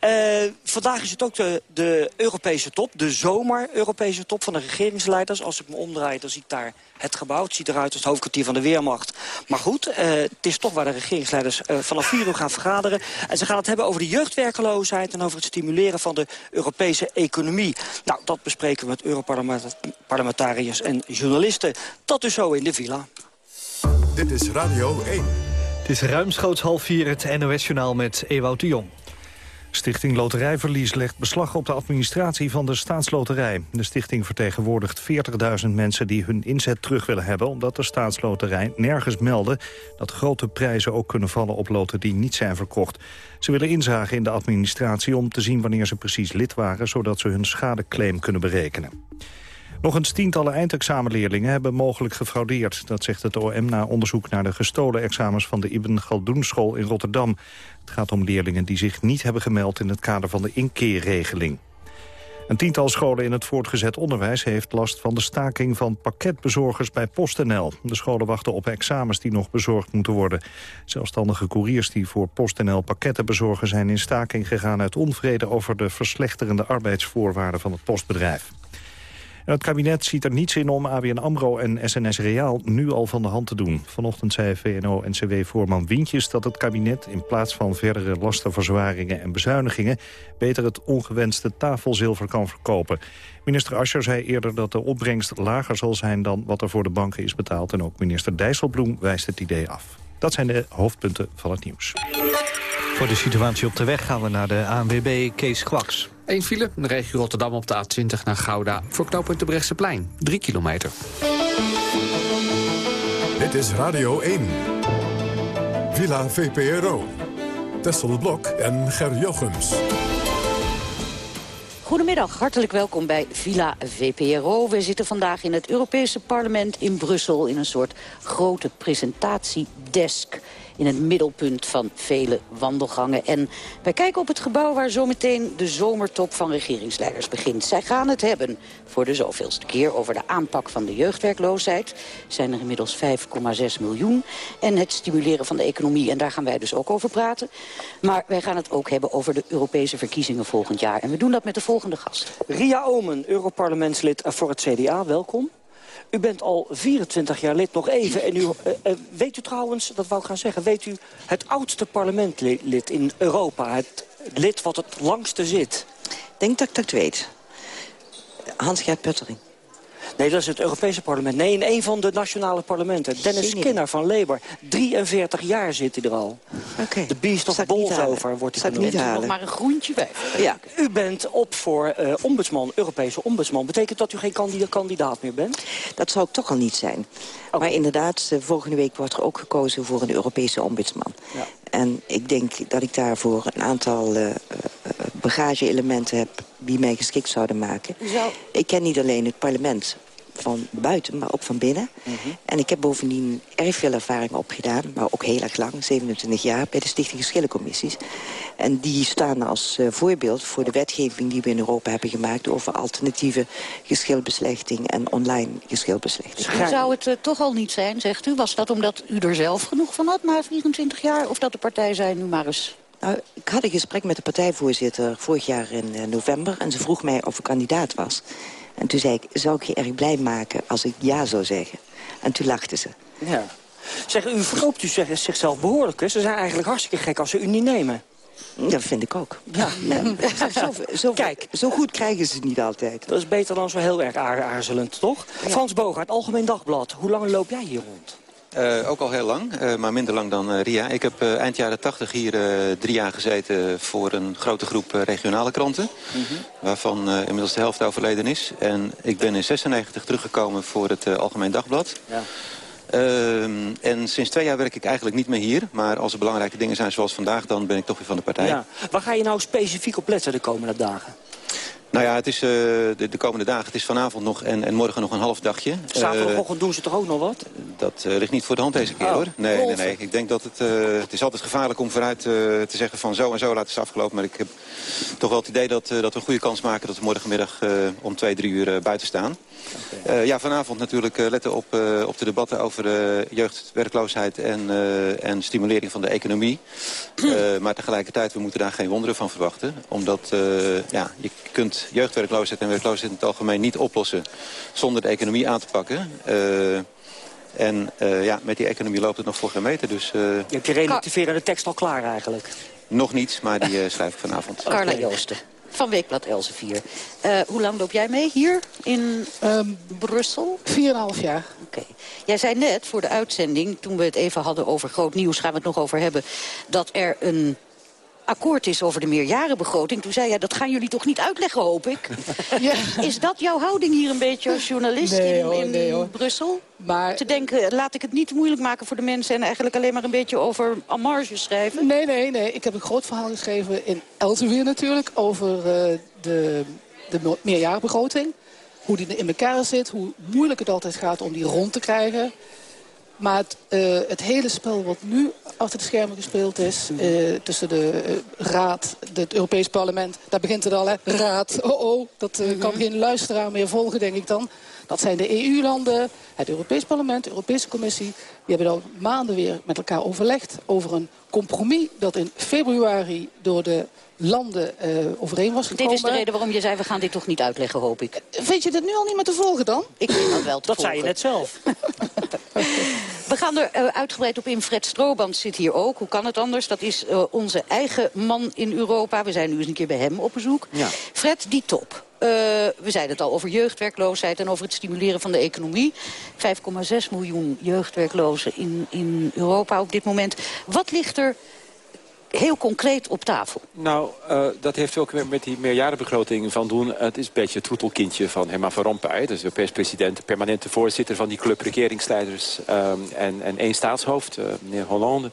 uh, vandaag is het ook de, de Europese top, de zomer-Europese top van de regeringsleiders. Als ik me omdraai, dan zie ik daar het gebouw. Het ziet eruit als het hoofdkwartier van de Weermacht. Maar goed, uh, het is toch waar de regeringsleiders uh, vanaf 4 uur gaan vergaderen. En ze gaan het hebben over de jeugdwerkeloosheid... en over het stimuleren van de Europese economie. Nou, dat bespreken we met Europarlementariërs en journalisten. Dat dus zo in de villa. Dit is Radio 1. Het is ruimschoots half vier het NOS-journaal met Ewout de Jong. Stichting Loterijverlies legt beslag op de administratie van de staatsloterij. De stichting vertegenwoordigt 40.000 mensen die hun inzet terug willen hebben... omdat de staatsloterij nergens meldde dat grote prijzen ook kunnen vallen op loten die niet zijn verkocht. Ze willen inzagen in de administratie om te zien wanneer ze precies lid waren... zodat ze hun schadeclaim kunnen berekenen. Nog eens tientallen eindexamenleerlingen hebben mogelijk gefraudeerd. Dat zegt het OM na onderzoek naar de gestolen examens van de Ibn Galdoen school in Rotterdam. Het gaat om leerlingen die zich niet hebben gemeld in het kader van de inkeerregeling. Een tiental scholen in het voortgezet onderwijs heeft last van de staking van pakketbezorgers bij PostNL. De scholen wachten op examens die nog bezorgd moeten worden. Zelfstandige couriers die voor PostNL pakketten bezorgen zijn in staking gegaan uit onvrede over de verslechterende arbeidsvoorwaarden van het postbedrijf het kabinet ziet er niets in om ABN AMRO en SNS Reaal nu al van de hand te doen. Vanochtend zei VNO-NCW-voorman Wintjes dat het kabinet... in plaats van verdere lastenverzwaringen en bezuinigingen... beter het ongewenste tafelzilver kan verkopen. Minister Ascher zei eerder dat de opbrengst lager zal zijn... dan wat er voor de banken is betaald. En ook minister Dijsselbloem wijst het idee af. Dat zijn de hoofdpunten van het nieuws. Voor de situatie op de weg gaan we naar de ANWB Kees Kwaks. Eén file, de regio Rotterdam op de A20 naar Gouda... voor knooppunt de plein, 3 kilometer. Dit is Radio 1. Villa VPRO. Tessel Blok en Ger Jochems. Goedemiddag, hartelijk welkom bij Villa VPRO. We zitten vandaag in het Europese parlement in Brussel... in een soort grote presentatiedesk in het middelpunt van vele wandelgangen. En wij kijken op het gebouw waar zometeen de zomertop van regeringsleiders begint. Zij gaan het hebben voor de zoveelste keer over de aanpak van de jeugdwerkloosheid. Zijn er inmiddels 5,6 miljoen. En het stimuleren van de economie. En daar gaan wij dus ook over praten. Maar wij gaan het ook hebben over de Europese verkiezingen volgend jaar. En we doen dat met de volgende gast. Ria Omen, Europarlementslid voor het CDA. Welkom. U bent al 24 jaar lid, nog even. En u, uh, uh, weet u trouwens, dat wou ik gaan zeggen... weet u het oudste parlementlid in Europa? Het lid wat het langste zit? Ik denk dat ik dat weet. Hans-Gert Puttering. Nee, dat is het Europese parlement. Nee, in een van de nationale parlementen. Dennis Skinner van Labour. 43 jaar zit hij er al. Okay. De beast of Bolsover wordt hij genoemd. Niet nog maar een groentje bij. Ja. U bent op voor uh, ombudsman, Europese ombudsman. Betekent dat u geen kandidaat meer bent? Dat zou ik toch al niet zijn. Okay. Maar inderdaad, volgende week wordt er ook gekozen voor een Europese ombudsman. Ja. En ik denk dat ik daarvoor een aantal uh, bagage-elementen heb die mij geschikt zouden maken. Zou... Ik ken niet alleen het parlement van buiten, maar ook van binnen. Mhm. Mm -hmm. En ik heb bovendien erg veel ervaring opgedaan, maar ook heel erg lang, 27 jaar, bij de Stichting Geschillencommissies. En die staan als uh, voorbeeld voor de wetgeving die we in Europa hebben gemaakt over alternatieve geschilbeslechting en online geschilbeslechting. Zou het uh, toch al niet zijn, zegt u? Was dat omdat u er zelf genoeg van had na 24 jaar? Of dat de partij zei, nu maar eens nou, ik had een gesprek met de partijvoorzitter vorig jaar in uh, november... en ze vroeg mij of ik kandidaat was. En toen zei ik, zou ik je erg blij maken als ik ja zou zeggen? En toen lachten ze. Ja. Zeg, u verkoopt u zichzelf behoorlijk. Hè? Ze zijn eigenlijk hartstikke gek als ze u niet nemen. Dat vind ik ook. Ja. zo, zo, Kijk, zo goed krijgen ze het niet altijd. Dat is beter dan zo heel erg aarzelend, toch? Ja. Frans Bogaert, Algemeen Dagblad. Hoe lang loop jij hier rond? Uh, ook al heel lang, uh, maar minder lang dan uh, Ria. Ik heb eind jaren 80 hier drie jaar gezeten voor een grote groep regionale kranten. Mhm. Mm -hmm. Waarvan inmiddels de helft overleden is. En ik ben in 96 teruggekomen voor het Algemeen Dagblad. Ja. Ehm, en sinds twee jaar werk ik eigenlijk niet meer hier. Maar als er belangrijke dingen zijn zoals vandaag, dan ben ik toch weer van de partij. Ja. Waar ga je nou specifiek op letten de komende dagen? Nou ja, het is uh, de, de, komende dagen. Het is vanavond nog en, en morgen nog een half dagje. Zaterdagochtend uh, doen ze toch ook nog wat? Dat uh, ligt niet voor de hand deze keer oh, hoor. Nee, nee, nee. Ik denk dat het... het is altijd gevaarlijk om vooruit te zeggen van zo en zo laat het afgelopen. Maar ik heb toch wel het idee dat, dat we een goede kans maken... dat we morgenmiddag om twee, drie uur buiten staan. Okay. ja, vanavond natuurlijk letten op, op de debatten over jeugdwerkloosheid en, en stimulering van de economie. maar tegelijkertijd, we moeten daar geen wonderen van verwachten. Omdat ja, je kunt jeugdwerkloosheid en werkloosheid in het algemeen niet oplossen zonder de economie aan te pakken. Uh, en uh, ja, met die economie loopt het nog voor geen meter. Dus, uh, je hebt je relativerende tekst al klaar eigenlijk? Nog niet, maar die schrijf ik vanavond. Carla Joosten van Weekblad Elsevier. Uh, hoe lang loop jij mee hier in um, Brussel? 4,5 jaar. Oké. Okay. Jij zei net voor de uitzending, toen we het even hadden over groot nieuws... gaan we het nog over hebben, dat er een akkoord is over de meerjarenbegroting. Toen zei jij, dat gaan jullie toch niet uitleggen, hoop ik? ja. Is dat jouw houding hier een beetje als journalist nee, in, hoor, in nee, Brussel? Maar... Te denken, laat ik het niet moeilijk maken voor de mensen... en eigenlijk alleen maar een beetje over amarge schrijven? Nee, nee, nee. Ik heb een groot verhaal geschreven in Elsevier natuurlijk... over uh, de, de meerjarenbegroting. Hoe die in elkaar zit, hoe moeilijk het altijd gaat om die rond te krijgen... Maar het, uh, het, hele spel wat nu achter de schermen gespeeld is... Uh, tussen de uh, Raad, het Europees Parlement... daar begint het al, hè? Raad, oh oh, dat kan geen luisteraar meer volgen, denk ik dan. Dat zijn de EU-landen, het Europees Parlement, de Europese Commissie. Die hebben al maanden weer met elkaar overlegd over een compromis... dat in februari door de landen uh, overeen was gekomen. Dit is de reden waarom je zei, we gaan dit toch niet uitleggen, hoop ik. Vind je dit nu al niet meer te volgen dan? Ik vind dat wel te dat volgen. zei je net zelf. we gaan er uh, uitgebreid op in. Fred Strooband zit hier ook. Hoe kan het anders? Dat is uh, onze eigen man in Europa. We zijn nu eens een keer bij hem op bezoek. Ja. Fred, die top. Uh, we zeiden het al over jeugdwerkloosheid en over het stimuleren van de economie. 5,6 miljoen jeugdwerklozen in, in Europa op dit moment. Wat ligt er heel concreet op tafel? Nou, uh, dat heeft ook met, met die meerjarenbegroting van doen. Het is een beetje het troetelkindje van Herman van Rompuy. Dus de Europees president, de permanente voorzitter van die club regeringsleiders... Um, en, en één staatshoofd, uh, meneer Hollande.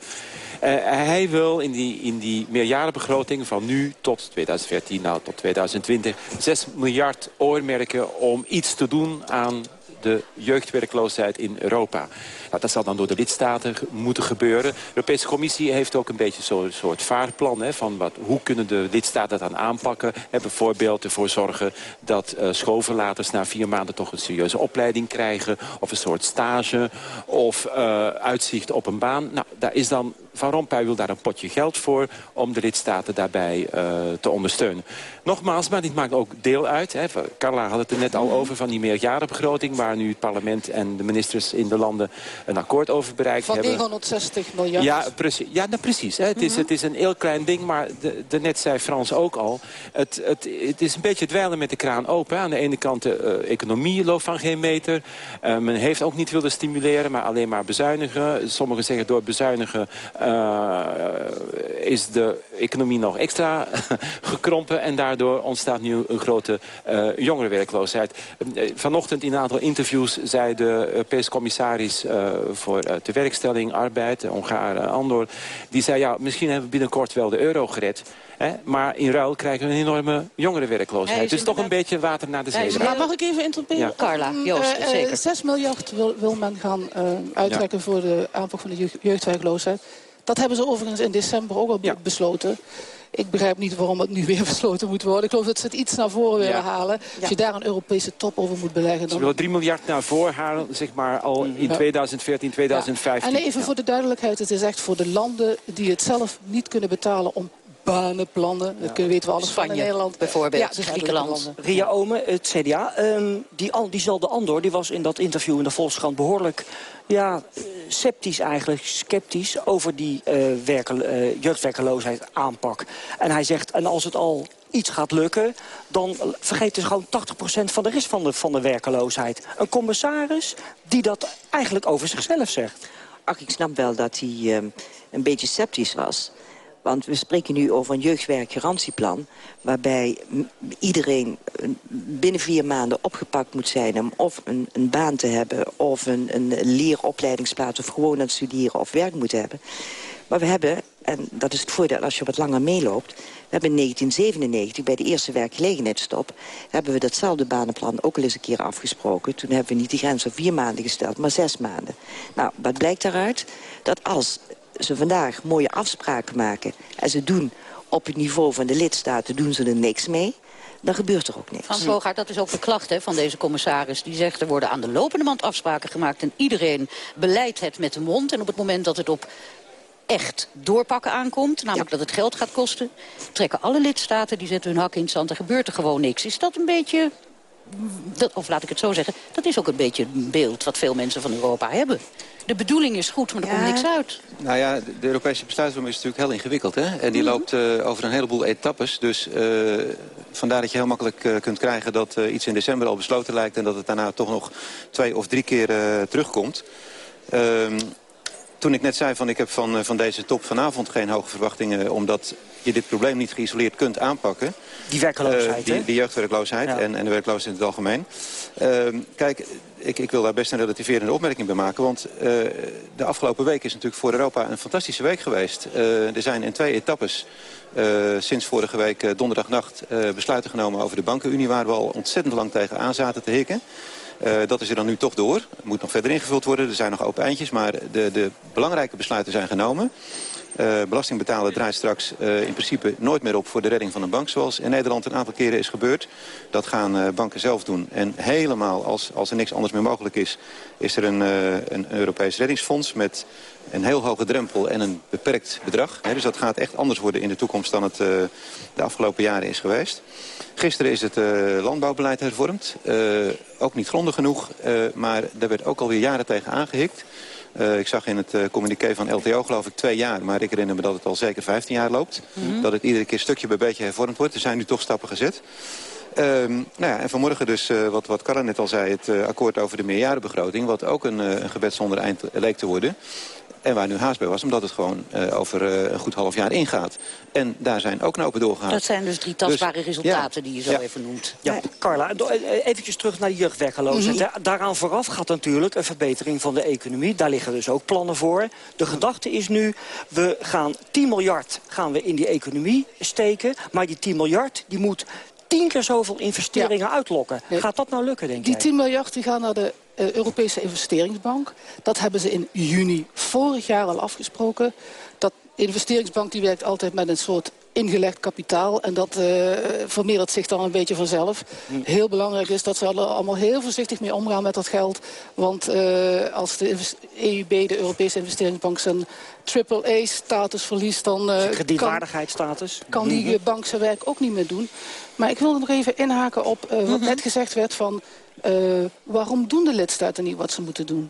Hij wil in die, in die meerjarenbegroting van nu tot 2014, nou tot 2020... 6 miljard oormerken om iets te doen aan de jeugdwerkloosheid in Europa. Nou, dat zal dan door de lidstaten moeten gebeuren. De Europese Commissie heeft ook een beetje zo'n soort vaarplan... Hè, van wat, hoe kunnen de lidstaten dat aanpakken. Hè, bijvoorbeeld ervoor zorgen dat uh, schoolverlaters na vier maanden... toch een serieuze opleiding krijgen. Of een soort stage. Of uh, uitzicht op een baan. Nou, daar is dan van Rompuy wil daar een potje geld voor om de lidstaten daarbij uh, te ondersteunen. Nogmaals, maar dit maakt ook deel uit. Hè. Carla had het er net al over van die meerjarenbegroting... waar nu het parlement en de ministers in de landen een akkoord over bereikt van hebben. Van 960 miljard. Ja, precies. Ja, nou, precies hè. Het, is, het is een heel klein ding, maar de, de net zei Frans ook al... Het, het, het is een beetje het dweilen met de kraan open. Aan de ene kant de uh, economie loopt van geen meter. Uh, men heeft ook niet willen stimuleren, maar alleen maar bezuinigen. Sommigen zeggen door bezuinigen... Uh, is de economie nog extra gekrompen. En daardoor ontstaat nu een grote uh, jongerenwerkloosheid. Uh, vanochtend in een aantal interviews zei de Europese commissaris uh, voor de werkstelling, arbeid, Hongaar, Andor. Die zei, ja, misschien hebben we binnenkort wel de euro gered. Hè? Maar in ruil krijgen we een enorme jongerenwerkloosheid. Het is toch een beetje water naar de zee. Maar mag ik even interpreteren? Ja. Carla, Joost, uh, zeker. 6 miljard wil, wil men gaan uh, uittrekken ja. voor de aanpak van de jeugdwerkloosheid. Dat hebben ze overigens in december ook al ja. besloten. Ik begrijp niet waarom het nu weer besloten moet worden. Ik geloof dat ze het iets naar voren willen ja. halen. Als je daar een Europese top over moet beleggen... Dan... Ze willen 3 miljard naar voren halen, zeg maar, al in 2014, 2015. En even voor de duidelijkheid, het is echt voor de landen die het zelf niet kunnen betalen... om banenplannen. Dat kunnen weten we alles Spanje, van in Nederland. Bijvoorbeeld, ja, dus Griekenland. Ria Ome, het CDA. Um, die, al, diezelfde Andor, die was in dat interview in de Volkskrant behoorlijk... Ja, sceptisch eigenlijk, sceptisch over die uh, werkel, uh, jeugdwerkeloosheid aanpak. En hij zegt, en als het al iets gaat lukken... dan vergeet dus gewoon 80% van de rest van de, van de werkeloosheid. Een commissaris die dat eigenlijk over zichzelf zegt. Ach, ik snap wel dat hij uh, een beetje sceptisch was. Want we spreken nu over een jeugdwerkgarantieplan... waarbij iedereen binnen vier maanden opgepakt moet zijn... om of een, een baan te hebben, of een, een leeropleidingsplaats... of gewoon aan het studeren of werk moet hebben. Maar we hebben, en dat is het voordeel als je wat langer meeloopt... we hebben in 1997, bij de eerste werkgelegenheidsstop... hebben we datzelfde banenplan ook al eens een keer afgesproken. Toen hebben we niet de grens op vier maanden gesteld, maar zes maanden. Nou, wat blijkt daaruit? Dat als ze vandaag mooie afspraken maken... en ze doen op het niveau van de lidstaten doen ze er niks mee dan gebeurt er ook niks. Frans Hoogaard, dat is ook de klacht hè, van deze commissaris. Die zegt er worden aan de lopende band afspraken gemaakt... en iedereen beleidt het met de mond. En op het moment dat het op echt doorpakken aankomt, namelijk dat het geld gaat kosten... trekken alle lidstaten, die zetten hun hak in het zand, er gebeurt er gewoon niks. Is dat een beetje, dat, of laat ik het zo zeggen, dat is ook een beetje een beeld wat veel mensen van Europa hebben. De bedoeling is goed, maar er komt niks uit. Nou ja, de Europese besluitvorming is natuurlijk heel ingewikkeld. Hè? En die mhm. loopt uh, over een heleboel etappes. Dus uh, vandaar dat je heel makkelijk uh, kunt krijgen dat iets in december al besloten lijkt... en dat het daarna toch nog twee of drie keer terugkomt. Ehm, toen ik net zei van ik heb van, van deze top vanavond geen hoge verwachtingen... omdat je dit probleem niet geïsoleerd kunt aanpakken. Die werkloosheid, uh, die, die, jeugdwerkloosheid en, en de werkloosheid in het algemeen. Uh, kijk, ik, ik, wil daar best een relativerende opmerking bij maken. Want uh, de afgelopen week is natuurlijk voor Europa een fantastische week geweest. Uh, er zijn in twee etappes sinds vorige week donderdagnacht besluiten genomen over de bankenunie... waar we al ontzettend lang tegen aan zaten te hikken. Dat is er dan nu toch door. Het moet nog verder ingevuld worden. Er zijn nog open eindjes, maar de, de belangrijke besluiten zijn genomen. Uh, belastingbetaler draait straks uh, in principe nooit meer op voor de redding van een bank. Zoals in Nederland een aantal keren is gebeurd. Dat gaan uh, banken zelf doen. En helemaal als, als er niks anders meer mogelijk is... is er een, een Europees reddingsfonds met een heel hoge drempel en een beperkt bedrag. Dus dat gaat echt anders worden in de toekomst dan het de afgelopen jaren is geweest. Gisteren is het landbouwbeleid hervormd. ook niet grondig genoeg, maar daar werd ook alweer jaren tegen aangehikt. Uh, ik zag in het uh, communiqué van LTO geloof ik twee jaar. Maar ik herinner me dat het al zeker 15 jaar loopt. Mm -hmm. Dat het iedere keer stukje bij beetje hervormd wordt. Er zijn nu toch stappen gezet. Um, nou ja, en vanmorgen dus, uh, wat, wat Karla net al zei, het akkoord over de meerjarenbegroting... wat ook een, een gebed zonder eind leek te worden. En waar nu haast bij was, omdat het gewoon uh, over uh, een goed half jaar ingaat. En daar zijn ook knopen doorgehaald. Dat zijn dus drie tastbare dus, resultaten ja. die je zo ja. even noemt. Ja, Carla, eventjes terug naar de jeugdwerkeloosheid. Mm -hmm. Daaraan vooraf gaat natuurlijk een verbetering van de economie. Daar liggen dus ook plannen voor. De gedachte is nu, we gaan 10 miljard gaan we in die economie steken. Maar die 10 miljard die moet tien keer zoveel investeringen ja. uitlokken. Gaat dat nou lukken, denk die jij? Die 10 miljard die gaan naar de Europese investeringsbank. Dat hebben ze in juni vorig jaar al afgesproken. Dat investeringsbank die werkt altijd met een soort ingelegd kapitaal. En dat uh, vermeerdert zich dan een beetje vanzelf. Mm. Heel belangrijk is dat ze er allemaal heel voorzichtig mee omgaan met dat geld. Want uh, als de EUB, de Europese investeringsbank, zijn triple-A-status verliest... dan uh, kredietwaardigheidsstatus. Kan, kan die -hmm. bank zijn werk ook niet meer doen. Maar ik wil nog even inhaken op wat -hmm. net gezegd werd van... waarom doen de lidstaten niet wat ze moeten doen?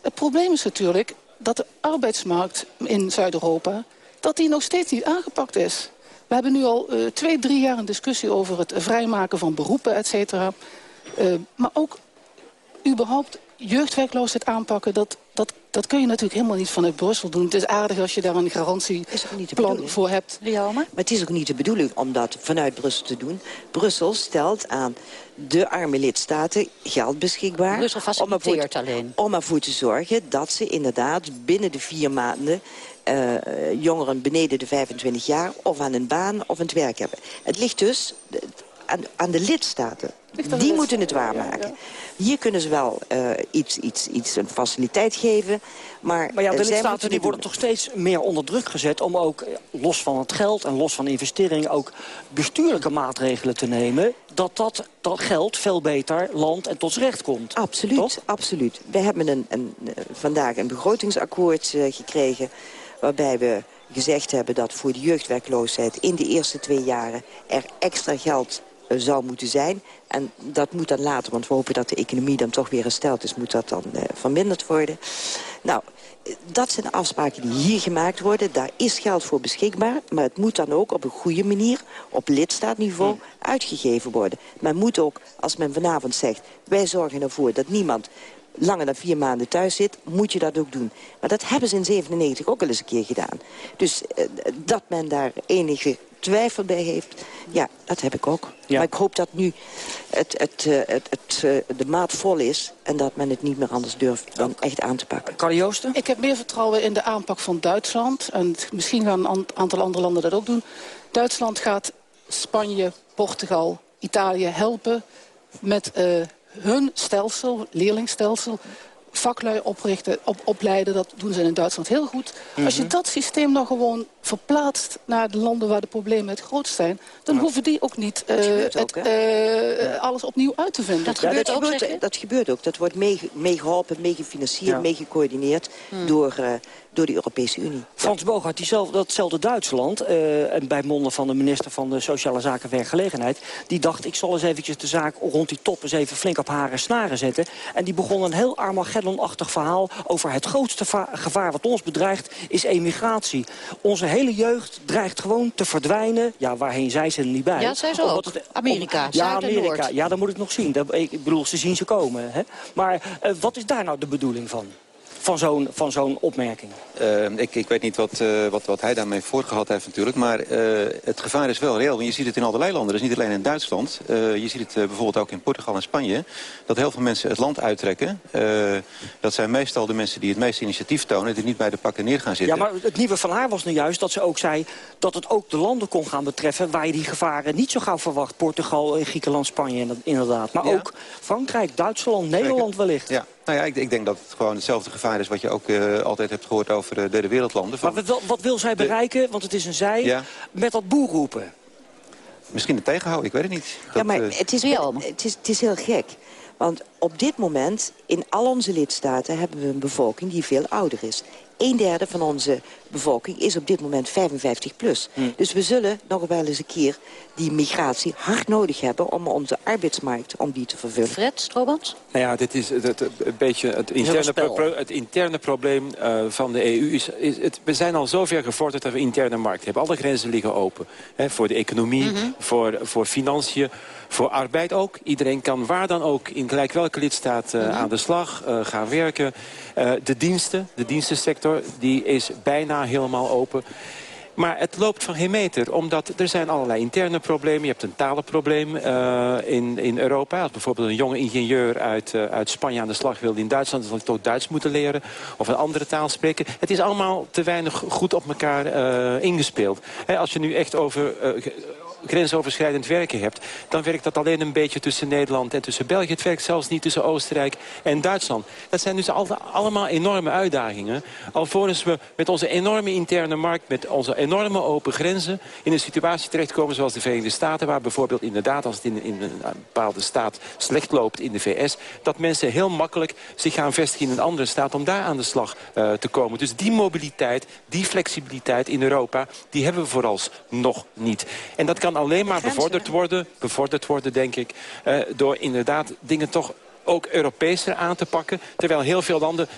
Het probleem is natuurlijk dat de arbeidsmarkt in Zuid-Europa... dat die nog steeds niet aangepakt is. We hebben nu al uh, twee, drie jaar een discussie over het vrijmaken van beroepen, et cetera. Uh, maar ook überhaupt jeugdwerkloosheid aanpakken, dat, dat, dat kun je natuurlijk helemaal niet vanuit Brussel doen. Het is aardig als je daar een garantieplan voor hebt. Maar het is ook niet de bedoeling om dat vanuit Brussel te doen. Brussel stelt aan de arme lidstaten geld beschikbaar. Brussel faciliteert alleen. Om ervoor te zorgen dat ze inderdaad binnen de vier maanden uh, jongeren beneden de 25 jaar of aan een baan of aan het werk hebben. Het ligt dus aan, aan de lidstaten. Die moeten het waarmaken. Hier kunnen ze wel uh, iets, iets, iets, een faciliteit geven. Maar, maar ja, de lidstaten die worden toch steeds meer onder druk gezet... om ook, los van het geld en los van investeringen... ook bestuurlijke maatregelen te nemen... dat dat, dat geld veel beter land en tot z'n recht komt. Absoluut, toch? absoluut. We hebben een, een, vandaag een begrotingsakkoord uh, gekregen waarbij we gezegd hebben dat voor de jeugdwerkloosheid in de eerste twee jaren er extra geld zou moeten zijn. En dat moet dan later, want we hopen dat de economie dan toch weer hersteld is, moet dat dan uh, verminderd worden. Nou, dat zijn afspraken die hier gemaakt worden. Daar is geld voor beschikbaar, maar het moet dan ook op een goede manier, op lidstaatniveau, uitgegeven worden. Men moet ook, als men vanavond zegt, wij zorgen ervoor dat niemand langer dan vier maanden thuis zit, moet je dat ook doen. Maar dat hebben ze in 97 ook al eens een keer gedaan. Dus uh, dat men daar enige twijfel bij heeft, ja, dat heb ik ook. Maar ik hoop dat nu het, het, uh, het, het uh, de maat vol is... en dat men het niet meer anders durft dan echt aan te pakken. Carl Joosten? Ik heb meer vertrouwen in de aanpak van Duitsland. En misschien gaan een aantal andere landen dat ook doen. Duitsland gaat Spanje, Portugal, Italië helpen met uh, hun stelsel, leerlingstelsel vaklui oprichten, op, opleiden. Dat doen ze in Duitsland heel goed. Als je Mhm. dat systeem nou gewoon verplaatst naar de landen waar de problemen het grootst zijn... dan hoeven die ook niet eh, het, ook, eh, alles opnieuw uit te vinden. Ja, dat, gebeurt, dat gebeurt ook. Dat wordt meegeholpen, mee geholpen, meegefinancierd, Ja. meegecoördineerd door, uh, door de Europese Unie. Frans Bogart, diezelfde, datzelfde Duitsland... Uh, en bij monden van de minister van de Sociale Zaken en Werkgelegenheid... die dacht, ik zal eens eventjes de zaak rond die top eens even flink op haren snaren zetten. En die begon een heel Verhaal... over het grootste gevaar wat ons bedreigt, is emigratie. Onze hele jeugd dreigt gewoon te verdwijnen. Ja, waarheen zij ze er niet bij. Ja, zij ze ook. Het, Amerika, om, Ja, Amerika. Ja, dat moet ik nog zien. Dat, ik bedoel, ze zien ze komen. Hè? Maar uh, wat is daar nou de bedoeling van? Van zo'n zo'n opmerking? Uh, ik, ik weet niet wat, uh, wat, wat hij daarmee voorgehad heeft natuurlijk. Maar uh, het gevaar is wel reëel. Want je ziet het in allerlei landen. Dus niet alleen in Duitsland. je ziet het bijvoorbeeld ook in Portugal en Spanje. Dat heel veel mensen het land uittrekken. dat zijn meestal de mensen die het meeste initiatief tonen. Die niet bij de pakken neer gaan zitten. Ja, maar het nieuwe van haar was nu juist dat ze ook zei... dat het ook de landen kon gaan betreffen... waar je die gevaren niet zo gauw verwacht. Portugal, Griekenland, Spanje inderdaad. Maar ja. ook Frankrijk, Duitsland, Nederland wellicht. Ja. Nou ja, ik, ik, denk dat het gewoon hetzelfde gevaar is... wat je ook uh, altijd hebt gehoord over de derde wereldlanden. Van maar wat, wat wil zij bereiken, want het is een zij, ja. met dat boerroepen? Misschien het tegenhouden, ik weet het niet. Ja, maar uh... het, is, het, is, het is heel gek. Want op dit moment, in al onze lidstaten... hebben we een bevolking die veel ouder is. Een derde van onze bevolking is op dit moment 55 plus. Hm. Hmm. Dus we zullen nog wel eens een keer die migratie hard nodig hebben... om onze arbeidsmarkt om die te vervullen. Fred Strobans? Nou ja, dit is het, het, een beetje het interne, pro, het interne probleem uh, van de EU. Is, is het, we zijn al zover gevorderd dat we interne markt hebben. Alle grenzen liggen open. Hè, voor de economie, mm -hmm. voor, voor financiën, voor arbeid ook. Iedereen kan waar dan ook in gelijk welke lidstaat uh, mm -hmm. aan de slag uh, gaan werken. de diensten, de dienstensector, die is bijna helemaal open. Maar het loopt van geen meter, omdat er zijn allerlei interne problemen. Je hebt een talenprobleem uh, in, in Europa. Als bijvoorbeeld een jonge ingenieur uit, uh, uit Spanje aan de slag wil in Duitsland... dan zal hij toch Duits moeten leren of een andere taal spreken. Het is allemaal te weinig goed op elkaar uh, ingespeeld. Als je nu echt over grensoverschrijdend werken hebt... dan werkt dat alleen een beetje tussen Nederland en tussen België. Het werkt zelfs niet tussen Oostenrijk en Duitsland. Dat zijn dus al, allemaal enorme uitdagingen. Alvorens we met onze enorme interne markt... met onze enorme open grenzen... in een situatie terechtkomen zoals de Verenigde Staten... waar bijvoorbeeld inderdaad als het in, in een bepaalde staat slecht loopt in de VS... dat mensen heel makkelijk zich gaan vestigen in een andere staat... om daar aan de slag uh, te komen. Dus die mobiliteit, die flexibiliteit in Europa... die hebben we vooralsnog niet. En dat kan alleen maar bevorderd worden, bevorderd worden denk ik... Uh, door inderdaad dingen toch ook Europeeser aan te pakken. Terwijl heel veel landen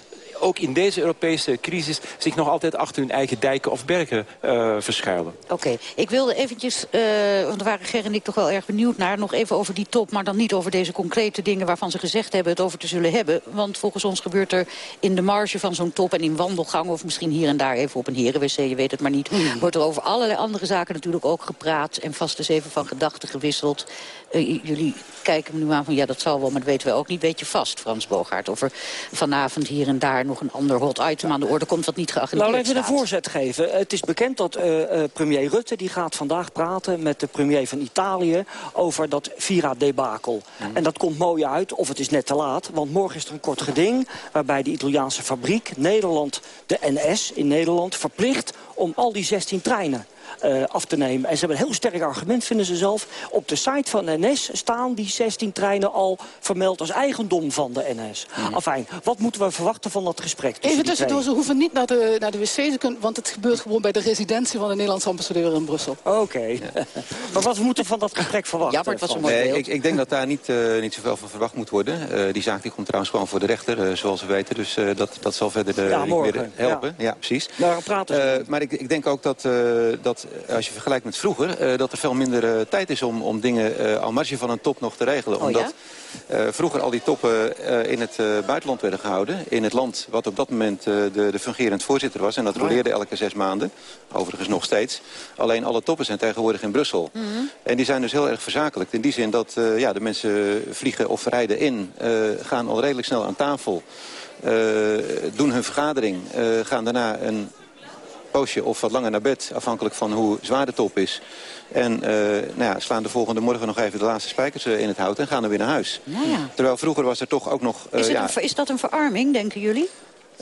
ook in deze Europese crisis zich nog altijd achter hun eigen dijken of bergen uh, verschuilen. Oké, okay. ik wilde eventjes, uh, want daar waren Ger en ik toch wel erg benieuwd naar... nog even over die top, maar dan niet over deze concrete dingen... waarvan ze gezegd hebben het over te zullen hebben. Want volgens ons gebeurt er in de marge van zo'n top... en in wandelgang of misschien hier en daar even op een herenwc, je weet het maar niet... Hmm. wordt er over allerlei andere zaken natuurlijk ook gepraat... en vast eens even van gedachten gewisseld. Uh, jullie kijken me nu aan van ja, dat zal wel, maar dat weten we ook niet. Weet je vast, Frans Bogaert, of er vanavond hier en daar nog een ander hot item aan de orde komt... wat niet geagendeerd Nou, even staat. een voorzet geven. Het is bekend dat uh, uh, premier Rutte die gaat vandaag praten met de premier van Italië... over dat Vira-debakel. Mm. En dat komt mooi uit, of het is net te laat. Want morgen is er een kort geding waarbij de Italiaanse fabriek... Nederland, de NS in Nederland, verplicht om al die 16 treinen uh, af te nemen. En ze hebben een heel sterk argument, vinden ze zelf. Op de site van NS staan die 16 treinen al vermeld als eigendom van de NS. Mm. Enfin, wat moeten we verwachten van dat gesprek? Even tussendoor, ze hoeven niet naar de, naar de wc, kunnen, want het gebeurt gewoon bij de residentie van de Nederlandse ambassadeur in Brussel. Oké. Okay. Ja. maar wat moeten we van dat gesprek verwachten? Ja, maar het was een mooi nee, ik, ik, denk dat daar niet, uh, niet zoveel van verwacht moet worden. Uh, die zaak die komt trouwens gewoon voor de rechter, uh, zoals we weten. Dus dat, dat zal verder ja, niet meer helpen. Ja, ja precies. Daar praten maar ik, ik denk ook dat, dat dat als je vergelijkt met vroeger... dat er veel minder tijd is om, om dingen uh, al marge van een top nog te regelen. Oh, Omdat vroeger al die toppen in het buitenland werden gehouden. In het land wat op dat moment de, de fungerend voorzitter was. En dat roleerde elke zes maanden. Overigens nog steeds. Alleen alle toppen zijn tegenwoordig in Brussel. Mhm. En die zijn dus heel erg verzakelijk. In die zin dat ja, de mensen vliegen of rijden in. gaan al redelijk snel aan tafel. doen hun vergadering. gaan daarna een poosje of wat langer naar bed. Afhankelijk van hoe zwaar de top is. En uh, nou ja, slaan de volgende morgen nog even de laatste spijkers uh, in het hout en gaan dan weer naar huis. Nou ja. Terwijl vroeger was er toch ook nog... Uh, is, ja, een, is dat een verarming, denken jullie?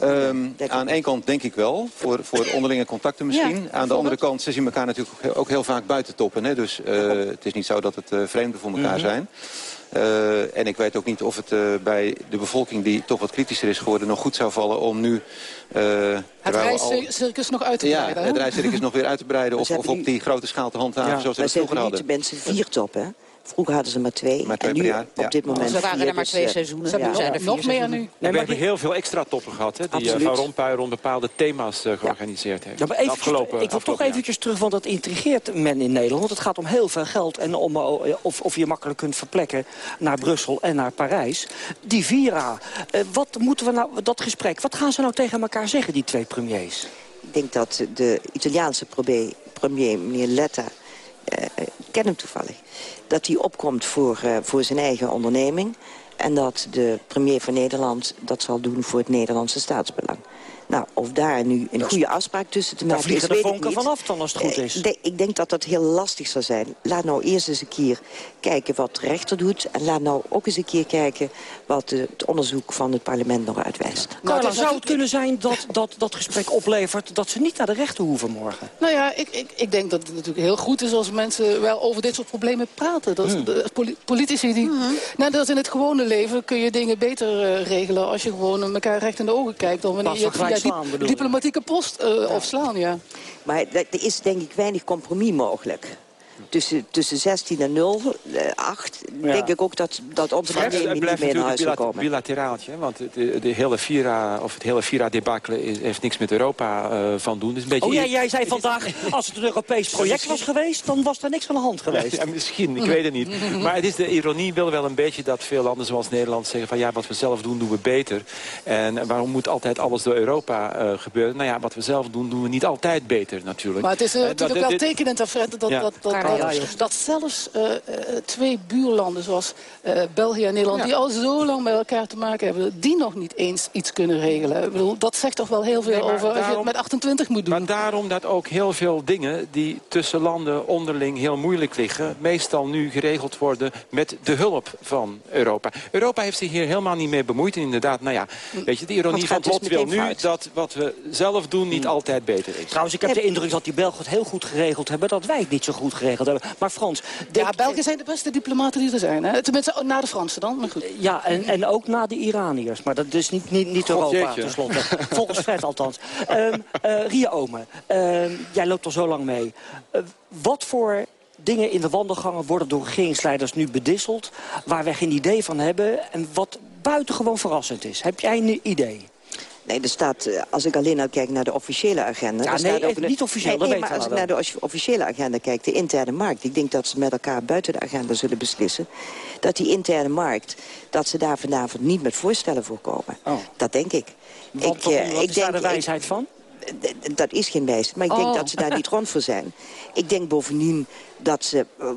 Um, aan één kant denk ik wel, voor, voor onderlinge contacten misschien. Ja, aan de andere kant, ze zien elkaar natuurlijk ook, heel vaak buiten toppen. Hè? Dus het is niet zo dat het vreemden voor elkaar Mhm. zijn. Uh, en ik weet ook niet of het uh, bij de bevolking die toch wat kritischer is geworden... nog goed zou vallen om nu... Uh, het reiscircus nog uit te ja, breiden. Ja, het reiscircus nog weer uit te breiden... of, of op die grote schaal te handhaven ja, zoals we het vroeger hadden. Hebben mensen vier toppen, Vroeger hadden ze maar twee. Maar twee en nu, jaar. op dit moment Ze waren vier, er maar dus, twee eh, seizoenen. Ze hebben Ja. nog, Zijn er nog vier meer nu. Nee, we maar hebben heel veel extra toppen gehad, hè, die eh. Van Rompuy rond bepaalde thema's eh, georganiseerd heeft. Afgelopen, ik wil toch eventjes terug, want dat intrigeert men in Nederland. Want het gaat om heel veel geld en om of, of je makkelijk kunt verplekken naar Brussel en naar Parijs. Die Vira, wat moeten we nou, dat gesprek, wat gaan ze nou tegen elkaar zeggen, die twee premiers? Ik denk dat de Italiaanse premier, premier meneer Letta... eh, ken hem toevallig. Dat hij opkomt voor, eh, voor zijn eigen onderneming. En dat de premier van Nederland dat zal doen voor het Nederlandse staatsbelang. Nou, of daar nu een goede afspraak tussen te maken is, vliegen de vonken vanaf dan als het goed Eh, is. Ik denk, ik denk dat dat heel lastig zal zijn. Laat nou eerst eens een keer kijken wat de rechter doet. En laat nou ook eens een keer kijken wat het onderzoek van het parlement nog uitwijst. Carla, het is zou het kunnen zijn dat, dat dat gesprek oplevert dat ze niet naar de rechter hoeven morgen? Nou ja, ik, ik, ik denk dat het natuurlijk heel goed is als mensen wel over dit soort problemen praten. Dat, Hmm. de poli- politici die... Nou, dat in het gewone leven kun je dingen beter eh, regelen als je gewoon elkaar recht in de ogen kijkt. Dan wanneer Pas je slaan, bedoel diplomatieke post eh, of slaan, ja. Maar er is denk ik weinig compromis mogelijk. Tussen, tussen 16 en 0, eh, 8, Ja. denk ik ook dat, dat onze het premier niet blijft meer naar huis zal komen. bilateraaltje. Want de, de hele Vira, of het hele Vira-debacle is- heeft niks met Europa eh, van doen. Is een beetje Oh ja, jij zei vandaag, als het een Europees project was geweest, dan was er niks aan de hand geweest. Ja, misschien, ik weet het niet. Maar het is de ironie wil wel een beetje dat veel landen zoals Nederland zeggen van ja, wat we zelf doen, doen we beter. En waarom moet altijd alles door Europa eh, gebeuren? Nou ja, wat we zelf doen, doen we niet altijd beter natuurlijk. Maar het is eh, Eh, natuurlijk dat- wel dit- tekenend, Fred, dat, Ja. dat, dat, dat, dat zelfs eh, eh, twee buurlanden zoals eh, België en Nederland... die al zo lang met elkaar te maken hebben... die nog niet eens iets kunnen regelen. Ik bedoel, dat zegt toch wel heel veel Nee, over als je het met 28 moet doen. Maar daarom dat ook heel veel dingen die tussen landen onderling heel moeilijk liggen... meestal nu geregeld worden met de hulp van Europa. Europa heeft zich hier helemaal niet mee bemoeid. En inderdaad, nou ja, weet je, de ironie van het lot wil nu dat wat we zelf doen niet altijd beter is. Trouwens, ik heb de indruk dat die Belgen het heel goed geregeld hebben... dat wij het niet zo goed geregeld hebben. Maar Frans, denk, Ja, Belgen zijn de beste diplomaten die er zijn. Hè? Tenminste, na de Fransen dan, maar goed. Ja, en, en ook na de Iraniërs. Maar dat is niet, niet, niet God, Europa, tenslotte. Volgens Fred althans. Ehm eh, Ria Omen, ehm, jij loopt al zo lang mee. Eh, wat voor dingen in de wandelgangen worden door regeringsleiders nu bedisseld... waar wij geen idee van hebben en wat buitengewoon verrassend is? Heb jij een idee? Nee, er staat, eh, als ik alleen al kijk naar de officiële agenda... Ja, nee, staat ook de- niet officieel, Nee, dat nee, maar als ik naar de officiële agenda kijk, de interne markt... ik denk dat ze met elkaar buiten de agenda zullen beslissen... dat die interne markt, dat ze daar vanavond niet met voorstellen voor komen. Oh. Dat denk ik. Want, ik, wat- eh, wat ik is daar de denk- ik- wijsheid van? Dat is geen wijsheid, maar ik denk Oh. dat ze daar niet rond voor zijn. Ik denk bovendien dat ze eh,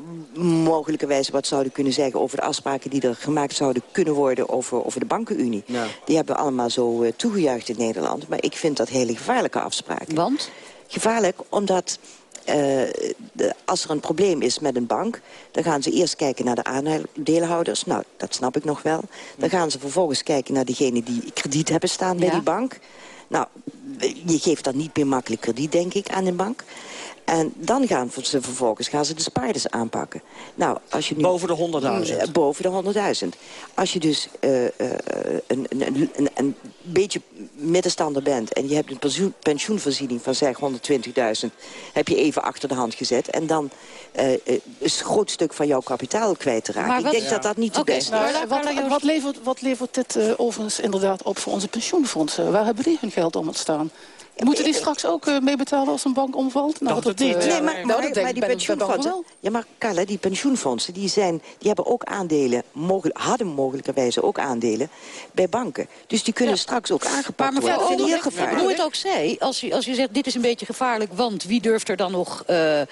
mogelijkerwijs wat zouden kunnen zeggen... over de afspraken die er gemaakt zouden kunnen worden over, over de bankenunie. Ja. Die hebben we allemaal zo eh, toegejuicht in Nederland. Maar ik vind dat hele gevaarlijke afspraken. Want? Gevaarlijk omdat... eh, de- als er een probleem is met een bank... dan gaan ze eerst kijken naar de aandeelhouders. Nou, dat snap ik nog wel. Dan gaan ze vervolgens kijken naar diegenen die krediet hebben staan bij Ja. die bank. Nou, je geeft dan niet meer makkelijk krediet, denk ik, aan een bank. En dan gaan ze vervolgens gaan ze de spaarders aanpakken. Nou, als je nu, Boven de 100.000. Eh, Boven de 100.000. Als je dus eh, eh, een, een, een, een beetje middenstander bent... en je hebt een pensioen, pensioenvoorziening van zeg 120.000... heb je even achter de hand gezet. En dan is een groot stuk van jouw kapitaal kwijt te raken. Ik denk Ja. dat dat niet beste Nou, is. Wat, wat, levert, wat levert dit overigens inderdaad op voor onze pensioenfondsen? Waar hebben die hun geld om te staan? Moeten die straks ook uh, meebetalen als een bank omvalt? Nou, dat, niet. nee, maar, nou, dat maar die pensioenfondsen... Ja, maar Carla, die pensioenfondsen die zijn, die hebben ook aandelen... Mogelijk, hadden mogelijkerwijze ook aandelen bij banken. Dus die kunnen straks ook aangepakt maar worden. Maar mevrouw, gevaarlijk. hoe het ook zij, als je, als je zegt dit is een beetje gevaarlijk... want wie durft er dan nog uh, uh,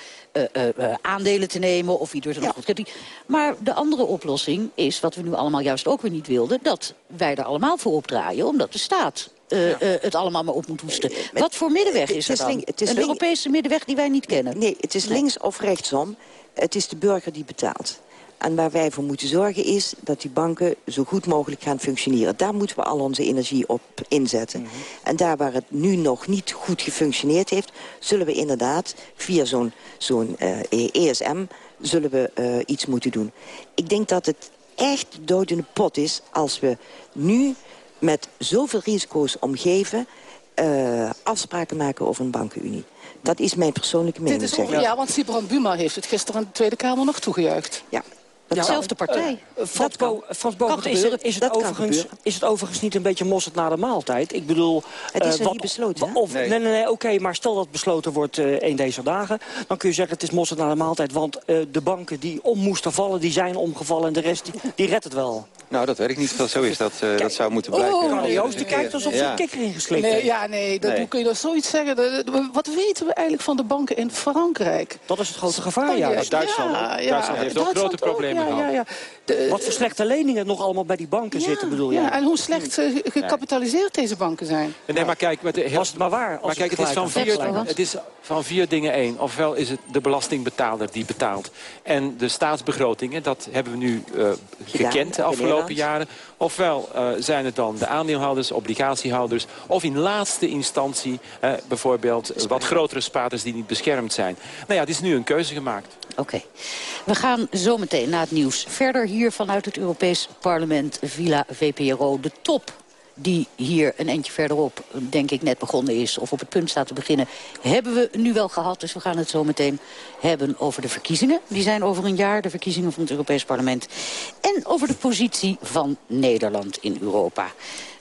aandelen te nemen of wie durft er nog goed... Maar de andere oplossing is, wat we nu allemaal juist ook weer niet wilden... dat wij er allemaal voor opdraaien, omdat de staat uh, uh, het allemaal maar op moet hoesten. Wat voor middenweg is er dan? Het is een Europese middenweg die wij niet kennen. Nee, het is links of rechtsom. Het is de burger die betaalt. En waar wij voor moeten zorgen is dat die banken zo goed mogelijk gaan functioneren. Daar moeten we al onze energie op inzetten. Mhm. En daar waar het nu nog niet goed gefunctioneerd heeft... zullen we inderdaad via zo'n zo'n uh, ESM zullen we, uh, iets moeten doen. Ik denk dat het echt dodende pot is als we nu met zoveel risico's omgeven... Uh, afspraken maken over een bankenunie. Dat is mijn persoonlijke mening. Dit is over, ja, want Sibrand Buma heeft het gisteren in de Tweede Kamer nog toegejuicht. Ja, Dezelfde partij. Uh, Frans, Bo Frans Bogert, is, het, is, het overigens, is het overigens niet een beetje mosterd na de maaltijd? Ik bedoel... Het is uh, wat, niet besloten, of, Nee, nee, nee, oké, maar stel dat het besloten wordt uh, een deze dagen... dan kun je zeggen het is mosterd na de maaltijd... want de banken die om moesten vallen, die zijn omgevallen... en de rest, die, die redt het wel. Nou, dat weet ik niet of dat zo is. Dat, uh, dat zou moeten blijken. Oh, Carl Joost, die kijkt alsof ze ja. een kikker ingeslikt nee, Ja, nee, dat, nee. hoe kun je dat zoiets zeggen? Wat weten we eigenlijk van de banken in Frankrijk? Dat is het grote gevaar, ja. Duitsland, ja, ja, Duitsland heeft ook grote problemen Ja, ja. De, Wat voor slechte leningen nog allemaal bij die banken zitten, bedoel je? Ja, en hoe slecht uh, gecapitaliseerd deze banken zijn. Nee, maar kijk, met de, was het maar waar. Maar kijk, het is, van vier, het is van vier dingen één. Ofwel is het de belastingbetaler die betaalt. En de staatsbegrotingen, dat hebben we nu uh, gekend de afgelopen jaren. Ofwel uh, zijn het dan de aandeelhouders, obligatiehouders... of in laatste instantie uh, bijvoorbeeld wat grotere spaarders die niet beschermd zijn. Nou ja, het is nu een keuze gemaakt. Oké. Okay. We gaan zometeen na het nieuws verder hier vanuit het Europees Parlement Villa VPRO. De top die hier een eindje verderop, denk ik, net begonnen is... of op het punt staat te beginnen, hebben we nu wel gehad. Dus we gaan het zo meteen hebben over de verkiezingen. Die zijn over een jaar, de verkiezingen van het Europees Parlement. En over de positie van Nederland in Europa.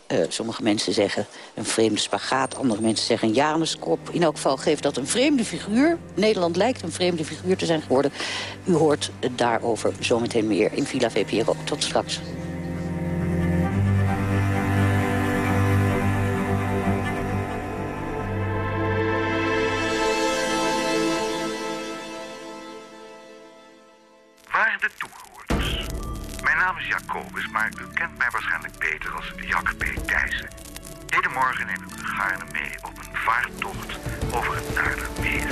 Uh, sommige mensen zeggen een vreemde spagaat, andere mensen zeggen een Januskop. In elk geval geeft dat een vreemde figuur. Nederland lijkt een vreemde figuur te zijn geworden. U hoort daarover zometeen meer in Villa VPRO. Tot straks. Toehoorders. Mijn naam is Jacobus, maar u kent mij waarschijnlijk beter als Jack P. Thijssen. Hedenmorgen neem ik u gaarne mee op een vaartocht over het Naardermeer.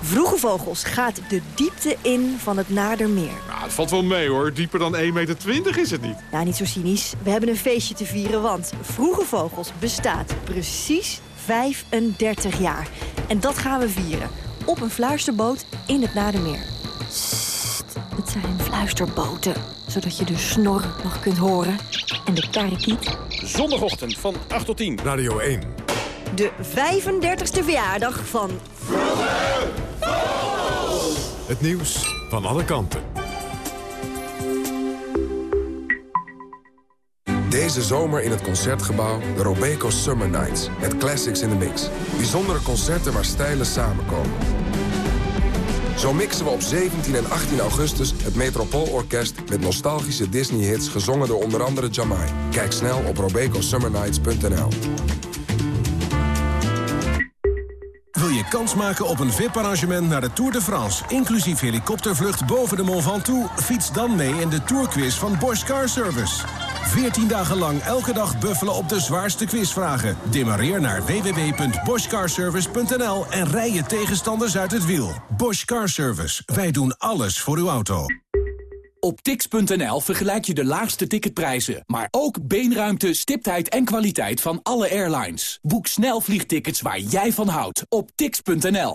Vroege Vogels gaat de diepte in van het Naardermeer. Nou, het valt wel mee hoor. Dieper dan 1,20 meter is het niet. Ja, niet zo cynisch. We hebben een feestje te vieren, want Vroege Vogels bestaat precies 35 jaar. En dat gaan we vieren. Op een fluisterboot in het Naardermeer. Zijn fluisterboten, zodat je de snor nog kunt horen. En de karikiet. Zondagochtend van 8 tot 10. Radio 1. De 35e verjaardag van... Het nieuws van alle kanten. Deze zomer in het Concertgebouw de Robeco Summer Nights. Met classics in the mix. Bijzondere concerten waar stijlen samenkomen. Zo mixen we op 17 en 18 augustus het Metropoolorkest... met nostalgische Disney-hits gezongen door onder andere Jamai. Kijk snel op robecosummernights.nl. Wil je kans maken op een VIP-arrangement naar de Tour de France... inclusief helikoptervlucht boven de Mont Ventoux? Fiets dan mee in de Tourquiz van Bosch Car Service. 14 dagen lang elke dag buffelen op de zwaarste quizvragen. Demareer naar www.boschcarservice.nl en rij je tegenstanders uit het wiel. Bosch Car Service. Wij doen alles voor uw auto. Op tix.nl vergelijk je de laagste ticketprijzen, maar ook beenruimte, stiptheid en kwaliteit van alle airlines. Boek snel vliegtickets waar jij van houdt op tix.nl.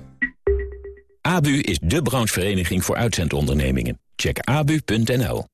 ABU is de branchevereniging voor uitzendondernemingen. Check abu.nl.